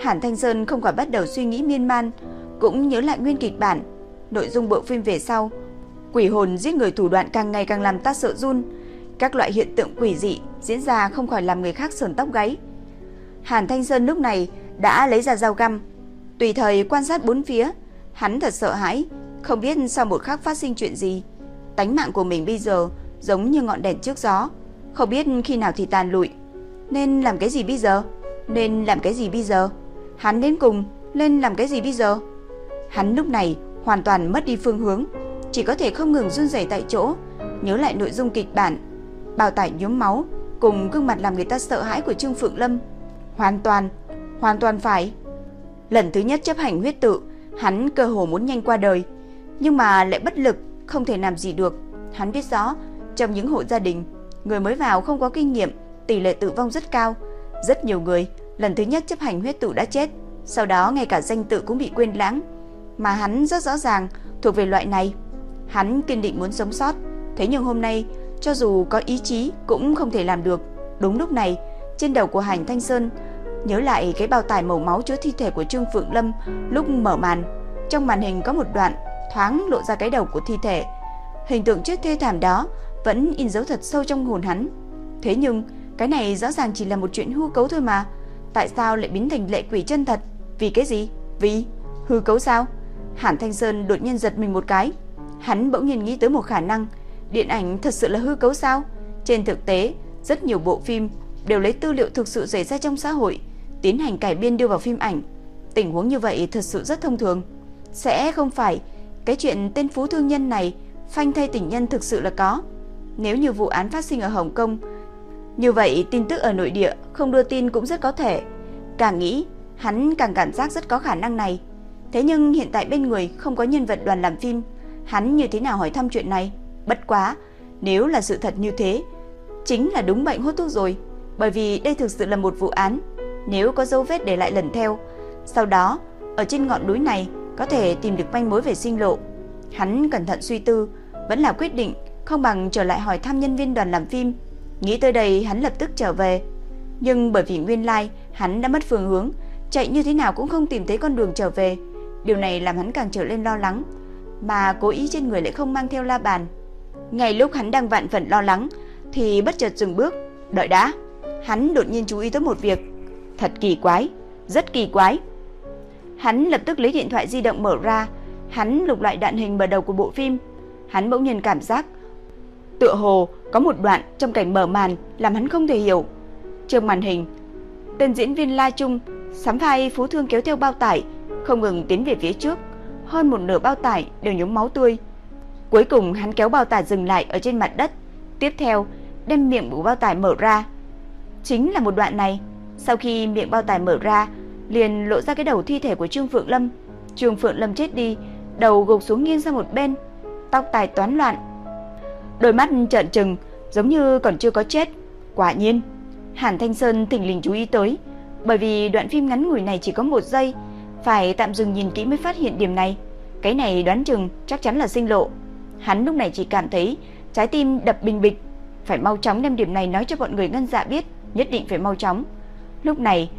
Hàn Thanh Sơn không khỏi bắt đầu suy nghĩ miên man, cũng nhớ lại nguyên kịch bản, nội dung bộ phim về sau, quỷ hồn giết người thủ đoạn càng ngày càng làm ta sợ run, các loại hiện tượng quỷ dị diễn ra không khỏi làm người khác sờn tóc gáy. Hàn Thanh Sơn lúc này đã lấy ra dao găm, tùy thời quan sát bốn phía, hắn thật sợ hãi, không biết sau một khắc phát sinh chuyện gì. Tánh mạng của mình bây giờ giống như ngọn đèn trước gió, không biết khi nào thì tàn lụi. Nên làm cái gì bây giờ? Nên làm cái gì bây giờ? Hắn đến cùng nên làm cái gì bây giờ? Hắn lúc này hoàn toàn mất đi phương hướng, chỉ có thể không ngừng run rẩy tại chỗ, nhớ lại nội dung kịch bản, bao tải nhuốm máu cùng gương mặt làm người ta sợ hãi của Trương Phượng Lâm. Hoàn toàn, hoàn toàn phải. Lần thứ nhất chấp hành huyết tự, hắn cơ hồ muốn nhanh qua đời, nhưng mà lại bất lực, không thể làm gì được. Hắn biết rõ, trong những hộ gia đình, người mới vào không có kinh nghiệm, tỷ lệ tử vong rất cao, rất nhiều người lần thứ nhất chấp hành huyết tụ đã chết, sau đó ngay cả danh tự cũng bị quên lãng, mà hắn rất rõ ràng thuộc về loại này. Hắn kiên định muốn sống sót, thế nhưng hôm nay cho dù có ý chí cũng không thể làm được. Đúng lúc này, trên đầu của Hành Thanh Sơn nhớ lại cái bao tải màu máu chứa thi thể của Trương Phượng Lâm lúc mở màn. Trong màn hình có một đoạn thoáng lộ ra cái đầu của thi thể. Hình tượng chết thê thảm đó vẫn in dấu thật sâu trong hồn hắn. Thế nhưng, cái này rõ ràng chỉ là một chuyện hư cấu thôi mà. Tại sao lại biến thành lệ quỷ chân thật? Vì cái gì? Vì hư cấu sao? Hàn Thanh Sơn đột nhiên giật mình một cái. Hắn bỗng nhiên nghĩ tới một khả năng, điện ảnh thật sự là hư cấu sao? Trên thực tế, rất nhiều bộ phim đều lấy tư liệu thực sự xảy ra trong xã hội, tiến hành cải biên đưa vào phim ảnh. Tình huống như vậy thật sự rất thông thường. Sẽ không phải cái chuyện tên phú thương nhân này phanh thay tình nhân thực sự là có. Nếu như vụ án phát sinh ở Hồng Kông, như vậy tin tức ở nội địa không đưa tin cũng rất có thể. Càng nghĩ, hắn càng cảm giác rất có khả năng này. Thế nhưng hiện tại bên người không có nhân vật đoàn làm phim, hắn như thế nào hỏi thăm chuyện này? Bất quá, nếu là sự thật như thế, chính là đúng bệnh hút thuốc rồi, bởi vì đây thực sự là một vụ án. Nếu có dấu vết để lại lần theo, sau đó ở trên ngọn núi này có thể tìm được manh mối về sinh lộ. Hắn cẩn thận suy tư, vẫn là quyết định không bằng trở lại hỏi thăm nhân viên đoàn làm phim. Nghĩ tới đây hắn lập tức trở về. Nhưng bởi vì nguyên lai hắn đã mất phương hướng, chạy như thế nào cũng không tìm thấy con đường trở về. Điều này làm hắn càng trở lên lo lắng, mà cố ý trên người lại không mang theo la bàn. Ngay lúc hắn đang vạn phần lo lắng thì bất chợt dừng bước, đợi đã. Hắn đột nhiên chú ý tới một việc, thật kỳ quái, rất kỳ quái. Hắn lập tức lấy điện thoại di động mở ra, hắn lục lại đoạn hình mở đầu của bộ phim. Hắn bỗng nhiên cảm giác tựa hồ có một đoạn trong cảnh mở màn làm hắn không thể hiểu. Trên màn hình, tên diễn viên La Trung sắm vai phú thương kéo theo bao tải, không ngừng tiến về phía trước, hơn một nửa bao tải đều nhúng máu tươi. Cuối cùng hắn kéo bao tải dừng lại ở trên mặt đất, tiếp theo đem miệng của bao tải mở ra. Chính là một đoạn này, sau khi miệng bao tải mở ra, liền lộ ra cái đầu thi thể của Trương Phượng Lâm. Trương Phượng Lâm chết đi, đầu gục xuống nghiêng sang một bên, tóc tài toán loạn. Đôi mắt trợn trừng, giống như còn chưa có chết. Quả nhiên, Hàn Thanh Sơn thỉnh lình chú ý tới, bởi vì đoạn phim ngắn ngủi này chỉ có một giây, phải tạm dừng nhìn kỹ mới phát hiện điểm này. Cái này đoán chừng chắc chắn là sinh lộ. Hắn lúc này chỉ cảm thấy trái tim đập bình bịch, phải mau chóng đem điểm này nói cho bọn người ngân dạ biết, nhất định phải mau chóng. Lúc này,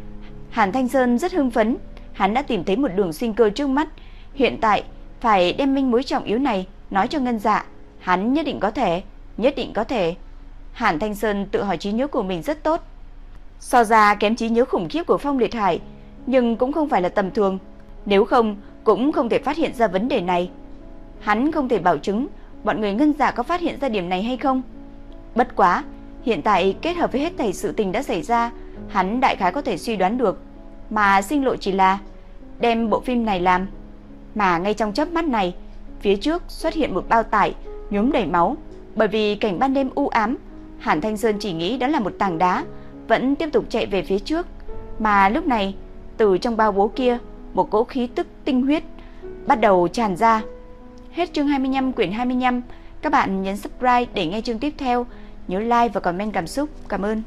Hàn Thanh Sơn rất hưng phấn, hắn đã tìm thấy một đường sinh cơ trước mắt, hiện tại phải đem minh mối trọng yếu này nói cho ngân dạ, hắn nhất định có thể, nhất định có thể. Hàn Thanh Sơn tự hỏi trí nhớ của mình rất tốt. So ra kém trí nhớ khủng khiếp của Phong Liệt Hải, nhưng cũng không phải là tầm thường, nếu không cũng không thể phát hiện ra vấn đề này. Hắn không thể bảo chứng bọn người ngân dạ có phát hiện ra điểm này hay không. Bất quá, hiện tại kết hợp với hết thảy sự tình đã xảy ra, hắn đại khái có thể suy đoán được, mà sinh lộ chỉ là đem bộ phim này làm. Mà ngay trong chớp mắt này, phía trước xuất hiện một bao tải nhuốm đầy máu, bởi vì cảnh ban đêm u ám, Hàn Thanh Sơn chỉ nghĩ đó là một tảng đá, vẫn tiếp tục chạy về phía trước, mà lúc này, từ trong bao bố kia, một cỗ khí tức tinh huyết bắt đầu tràn ra. Hết chương 25 quyển 25, các bạn nhấn subscribe để nghe chương tiếp theo, nhớ like và comment cảm xúc. Cảm ơn.